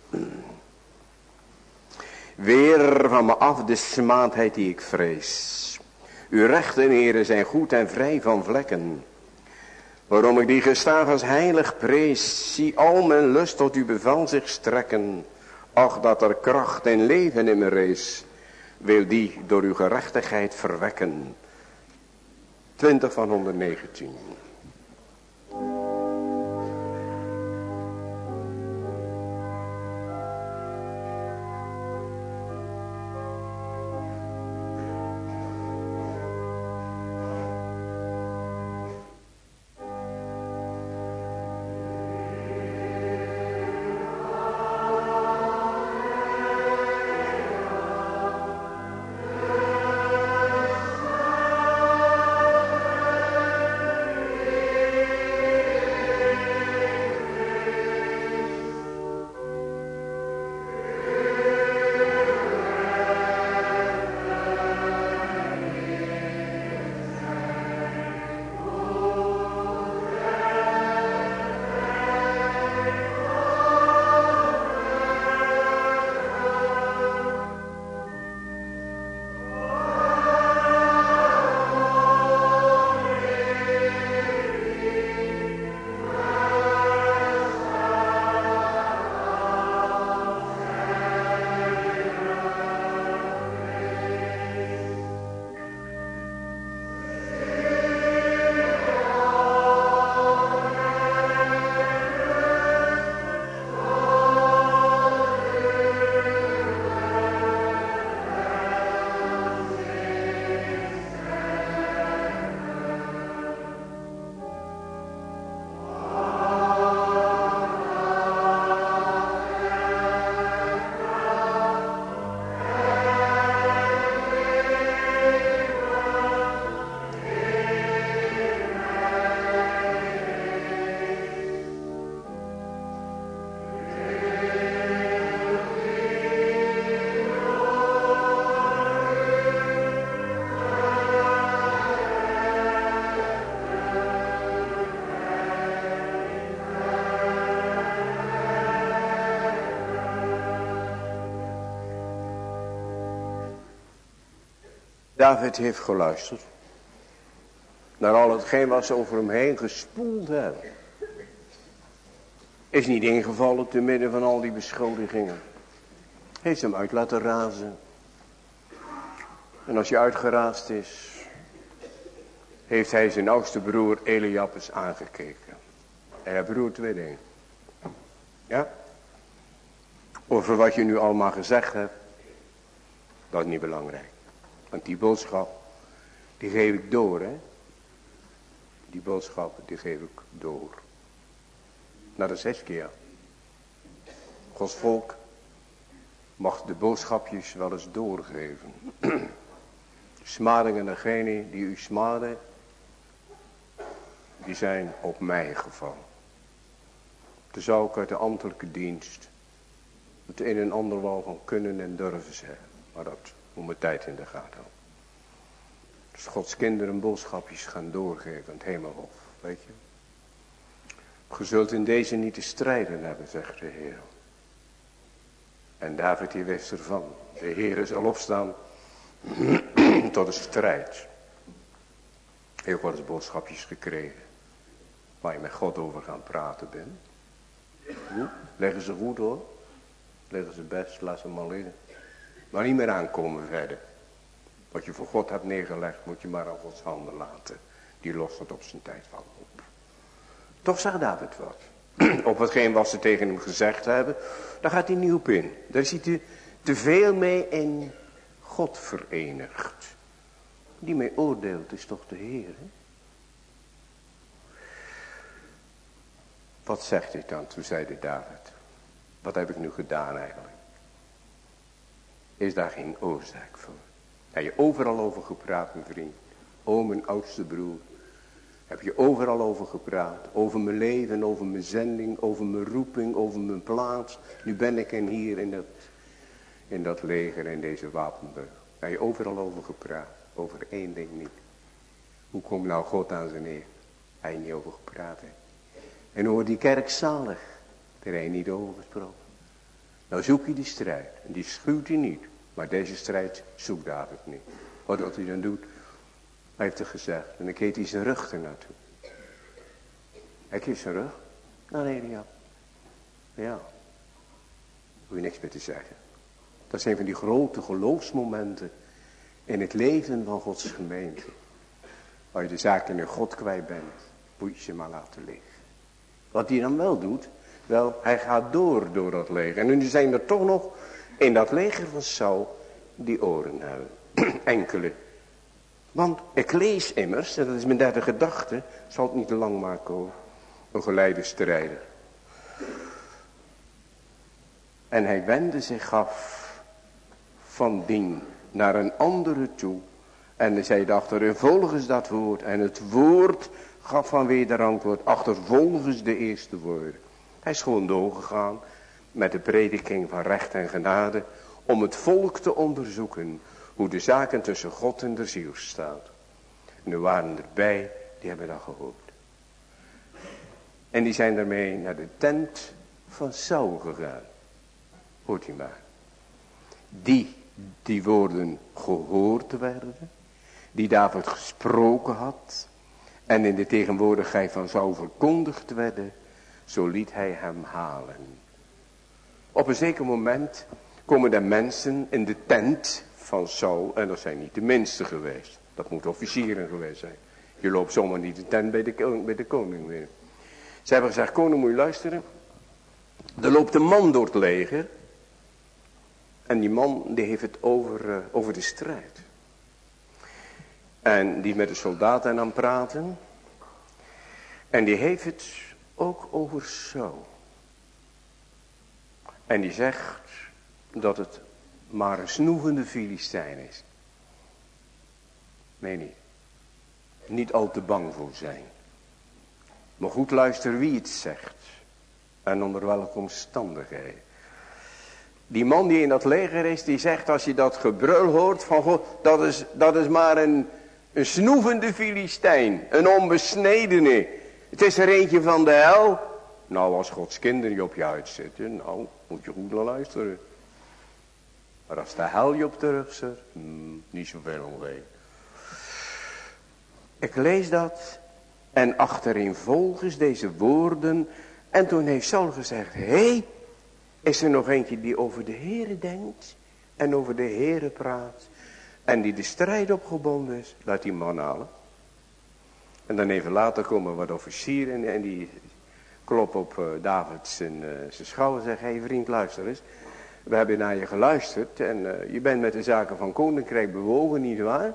Weer van me af de smaadheid die ik vrees. Uw rechten, heren, zijn goed en vrij van vlekken. Waarom ik die gestaag als heilig prees, zie al mijn lust tot uw bevel zich strekken. Ach, dat er kracht en leven in me is, wil die door uw gerechtigheid verwekken. 20 van 119. David heeft geluisterd. Naar al hetgeen wat ze over hem heen gespoeld hebben. Is niet ingevallen te midden van al die beschuldigingen. Heeft hem uit laten razen. En als je uitgeraasd is, heeft hij zijn oudste broer Eliab aangekeken. En hij broer dingen. Ja? Over wat je nu allemaal gezegd hebt, dat is niet belangrijk. Want die boodschap, die geef ik door, hè. Die boodschap, die geef ik door. Naar de zes keer. Gods volk mag de boodschapjes wel eens doorgeven. Smadingen degene die u smaden, die zijn op mij gevallen. Toen zou ik uit de ambtelijke dienst het een en ander wel van kunnen en durven zeggen. Maar dat moet mijn tijd in de gaten houden. Dus Gods kinderen boodschapjes gaan doorgeven aan het hemelhof, weet je. Je zult in deze niet te strijden hebben, zegt de Heer. En David die wist ervan. De Heer zal opstaan tot een strijd. Heel wat eens boodschapjes gekregen. Waar je met God over gaan praten bent. Leggen ze goed hoor. Leggen ze best, laat ze maar liggen. Maar niet meer aankomen verder. Wat je voor God hebt neergelegd, moet je maar aan Gods handen laten. Die lost het op zijn tijd van op. Toch zegt David wat. op hetgeen wat ze tegen hem gezegd hebben. Daar gaat hij niet op in. Daar ziet hij te veel mee in God verenigd. Die mij oordeelt is toch de Heer. Hè? Wat zegt hij dan? Toen zei David. Wat heb ik nu gedaan eigenlijk? Is daar geen oorzaak voor? Heb je overal over gepraat, mijn vriend? O, mijn oudste broer. Heb je overal over gepraat. Over mijn leven, over mijn zending, over mijn roeping, over mijn plaats. Nu ben ik en hier in dat, in dat leger, in deze wapenburg. Heb je overal over gepraat. Over één ding niet. Hoe komt nou God aan zijn neer? Hij niet over gepraat heeft. En hoor die kerk zalig. Daar heb je niet over gesproken. Nou zoek je die strijd. En die schuwt hij niet. Maar deze strijd zoekt David niet. Wat hij dan doet. Hij heeft het gezegd. En dan keert hij zijn rug ernaartoe. Hij keert zijn rug naar Elia. Ja. Hoef je niks meer te zeggen. Dat zijn van die grote geloofsmomenten. In het leven van Gods gemeente. Waar je de zaken in God kwijt bent. Moet je ze maar laten liggen. Wat hij dan wel doet. Wel, hij gaat door door dat leger. En nu zijn er toch nog in dat leger van Saul die oren hebben. Enkele. Want ik lees immers, en dat is mijn derde gedachte, zal het niet lang maken hoor. Een strijder. En hij wendde zich af van dien naar een andere toe. En zij dacht er volgens dat woord. En het woord gaf van weder antwoord achtervolgens de eerste woorden. Hij is gewoon doorgegaan met de prediking van recht en genade om het volk te onderzoeken hoe de zaken tussen God en de ziel staat. En er waren erbij, die hebben dat gehoord. En die zijn daarmee naar de tent van Saul gegaan. Hoort u maar. Die, die woorden gehoord werden, die David gesproken had, en in de tegenwoordigheid van Saul verkondigd werden, zo liet hij hem halen. Op een zeker moment komen de mensen in de tent van Saul. En dat zijn niet de minste geweest. Dat moeten officieren geweest zijn. Je loopt zomaar niet de tent bij de, koning weer. Ze hebben gezegd, koning moet je luisteren. Er loopt een man door het leger. En die man die heeft het over, uh, over de strijd. En die met de soldaten aan praten. En die heeft het ook over Saul. En die zegt dat het maar een snoevende Filistijn is. Nee niet. Niet al te bang voor zijn. Maar goed luister wie het zegt. En onder welke omstandigheden. Die man die in dat leger is, die zegt als je dat gebrul hoort van God, dat is, dat is maar een, een snoevende Filistijn. Een onbesnedene. Het is er eentje van de hel. Nou, als Gods kinderen je op je uitzitten, nou, moet je goed naar luisteren. Maar als de hel je op de rug zit, hmm, niet zoveel omwee. Ik lees dat en achterin volgens deze woorden. En toen heeft Saul gezegd, hé, hey, is er nog eentje die over de Here denkt en over de Here praat. En die de strijd opgebonden is, laat die man halen. En dan even later komen wat officieren en die kloppen op uh, David zijn, uh, zijn schouder en zeggen, hé hey, vriend luister eens. We hebben naar je geluisterd en uh, je bent met de zaken van koninkrijk bewogen, nietwaar?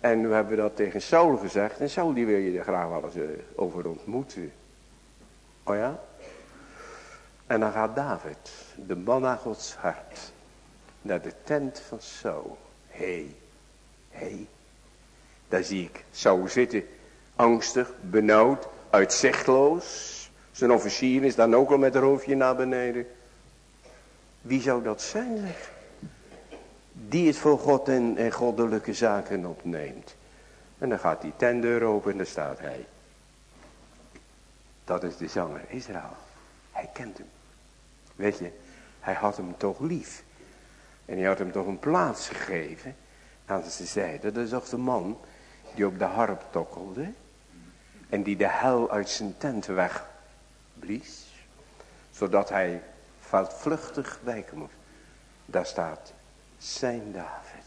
En we hebben dat tegen Saul gezegd en Saul die wil je er graag wel eens over ontmoeten. Oh ja? En dan gaat David, de man naar Gods hart, naar de tent van Saul. Hé, hey, hé, hey, daar zie ik Saul zitten angstig, benauwd, uitzichtloos. Zijn officier is dan ook al met het hoofdje naar beneden. Wie zou dat zijn? Die het voor God en, goddelijke zaken opneemt. En dan gaat die tendeur open en daar staat hij. Dat is de zanger Israël. Hij kent hem. Weet je, hij had hem toch lief. En hij had hem toch een plaats gegeven aan zijn zijde. Dat is toch de man die op de harp tokkelde. En die de hel uit zijn tent wegblies. Zodat hij vluchtig wijken moest. Daar staat zijn David.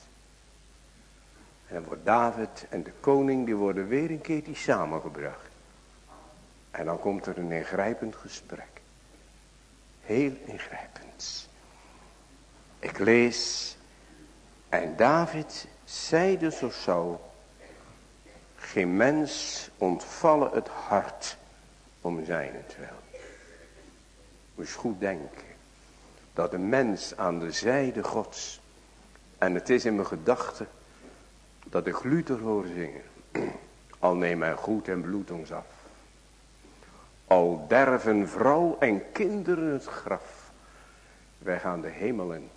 En dan wordt David en de koning, die worden weer een keertje samengebracht. En dan komt er een ingrijpend gesprek. Heel ingrijpend. Ik lees. En David zeide zo zo. Geen mens ontvallen het hart om zijn entwil. Moet je goed denken. Dat de mens aan de zijde gods. En het is in mijn gedachten. Dat ik Luther hoor zingen. Al neem mijn goed en bloed ons af. Al derven vrouw en kinderen het graf. Wij gaan de hemel in.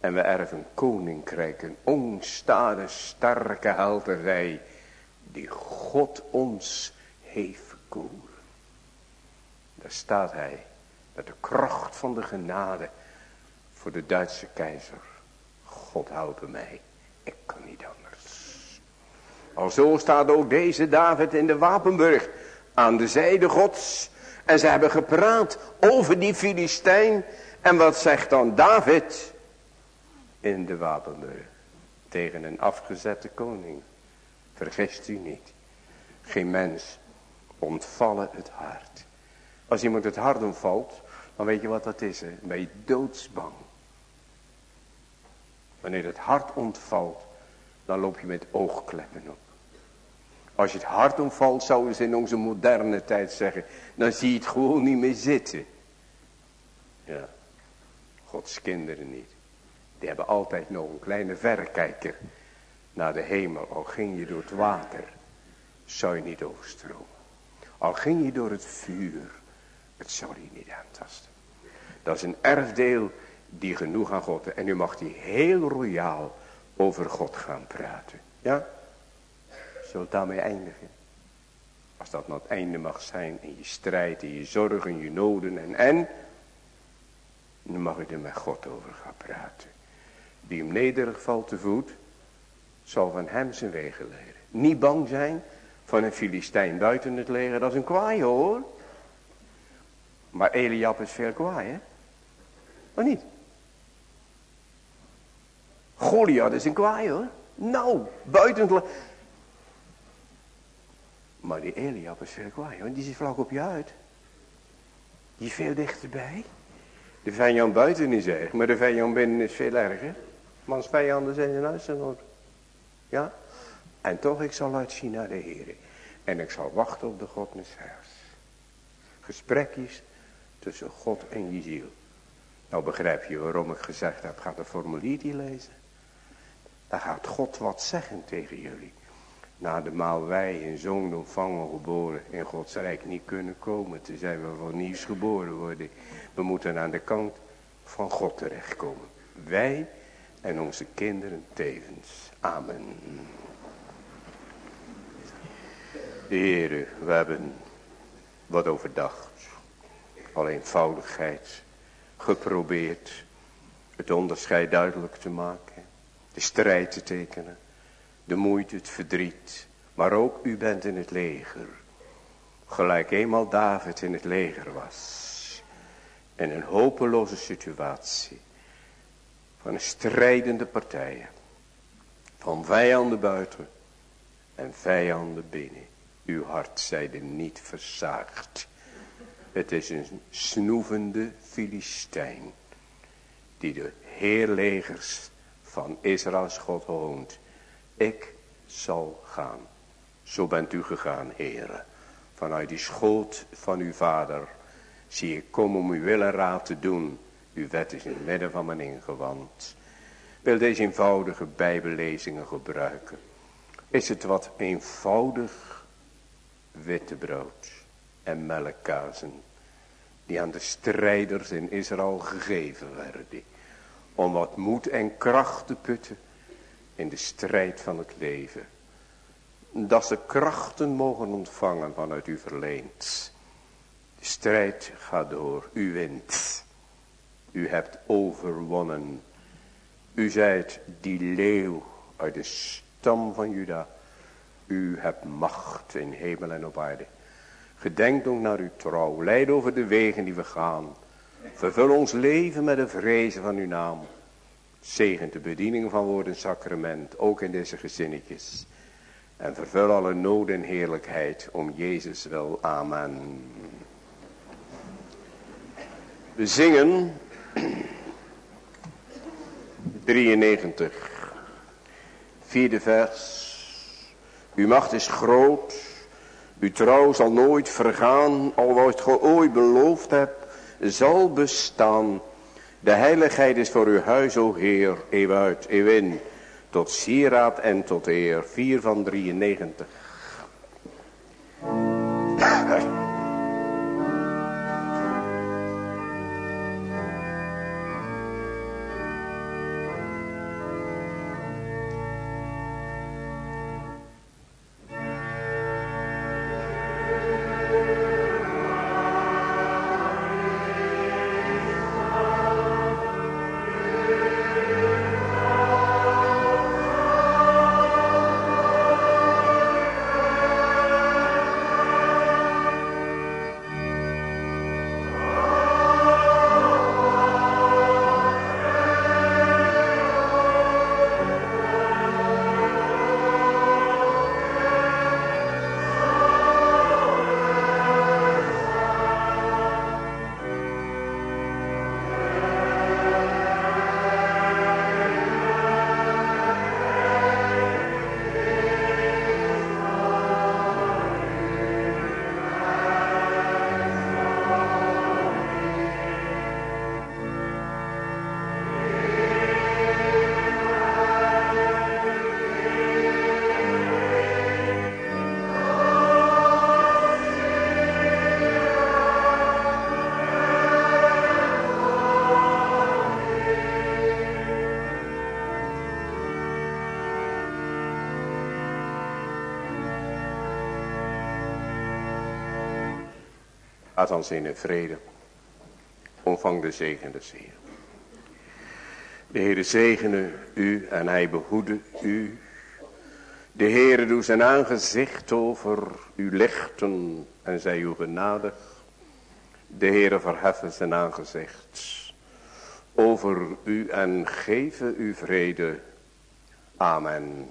En we erven koninkrijk. Een onstade sterke helderij. Die God ons heeft verkoren. Daar staat hij. Met de kracht van de genade. Voor de Duitse keizer. God helpe mij. Ik kan niet anders. Alzo staat ook deze David in de Wapenburg aan de zijde gods. En ze hebben gepraat over die Filistijn. En wat zegt dan David? In de wapenburg. Tegen een afgezette koning. Vergist u niet. Geen mens ontvallen het hart. Als iemand het hart omvalt. Dan weet je wat dat is. Hè? Dan ben je doodsbang. Wanneer het hart ontvalt. Dan loop je met oogkleppen op. Als je het hart omvalt, zouden ze in onze moderne tijd zeggen. Dan zie je het gewoon niet meer zitten. Ja, Gods kinderen niet. Die hebben altijd nog een kleine verrekijker naar de hemel. Al ging je door het water, zou je niet overstromen. Al ging je door het vuur, het zou je niet aantasten. Dat is een erfdeel die genoeg aan God. En nu mag die heel royaal over God gaan praten. Ja? Zult daarmee eindigen. Als dat nou het einde mag zijn in je strijd, in je zorgen, je noden en en. Dan mag ik er met God over gaan praten. Die hem nederig valt te voet, zal van hem zijn wegen leren. Niet bang zijn van een Filistijn buiten het leger, dat is een kwaai hoor. Maar Eliab is veel kwaai hè. Maar niet. Goliath is een kwaai hoor. Nou, buiten het leger. Maar die Eliab is veel kwaai, want die zit vlak op je uit. Die is veel dichterbij. De vijand buiten is erg, maar de vijand binnen is veel erger. Mans vijanden zijn in huis en Ja? En toch, ik zal uitzien naar de Heer. En ik zal wachten op de God Heers. Gesprekjes tussen God en je ziel. Nou begrijp je waarom ik gezegd heb, ga de formuliertje lezen. Daar gaat God wat zeggen tegen jullie na de maal wij in zoon ontvangen geboren in Gods rijk niet kunnen komen. Te zijn we van nieuws geboren worden. We moeten aan de kant van God terechtkomen. Wij en onze kinderen tevens. Amen. Heere, we hebben wat overdacht. Al eenvoudigheid geprobeerd het onderscheid duidelijk te maken. De strijd te tekenen de moeite, het verdriet. Maar ook u bent in het leger. Gelijk eenmaal David in het leger was. In een hopeloze situatie. Van strijdende partijen. Van vijanden buiten. En vijanden binnen. Uw hart zijde niet verzaagd. Het is een snoevende Filistijn. Die de heerlegers van Israëls God hoont ik zal gaan. Zo bent u gegaan, heren. Vanuit die schoot van uw vader zie ik kom om uw wil en raad te doen. Uw wet is in het midden van mijn ingewand. Wil deze eenvoudige bijbellezingen gebruiken. Is het wat eenvoudig witte brood en melkkazen. Die aan de strijders in Israël gegeven werden. Om wat moed en kracht te putten in de strijd van het leven. Dat ze krachten mogen ontvangen vanuit u verleend. De strijd gaat door, u wint. U hebt overwonnen. U zijt die leeuw uit de stam van Juda. U hebt macht in hemel en op aarde. Gedenk ook naar uw trouw. Leid over de wegen die we gaan. Vervul ons leven met de vrezen van uw naam. Zegent de bediening van woord en sacrament. Ook in deze gezinnetjes. En vervul alle nood en heerlijkheid om Jezus wel. Amen. We zingen 93. Vierde vers. Uw macht is groot. Uw trouw zal nooit vergaan. Al wat ge ooit beloofd hebt, zal bestaan. De heiligheid is voor uw huis, o Heer, eeuw uit, eeuw in. Tot sieraad en tot eer. 4 van 93. Laat ons in vrede. Ontvang de zegen des Heer. De Heere zegene u en hij behoede u. De Heere doe zijn aangezicht over u lichten en zij u genadig. De Heere verheffen zijn aangezicht over u en geven u vrede. Amen.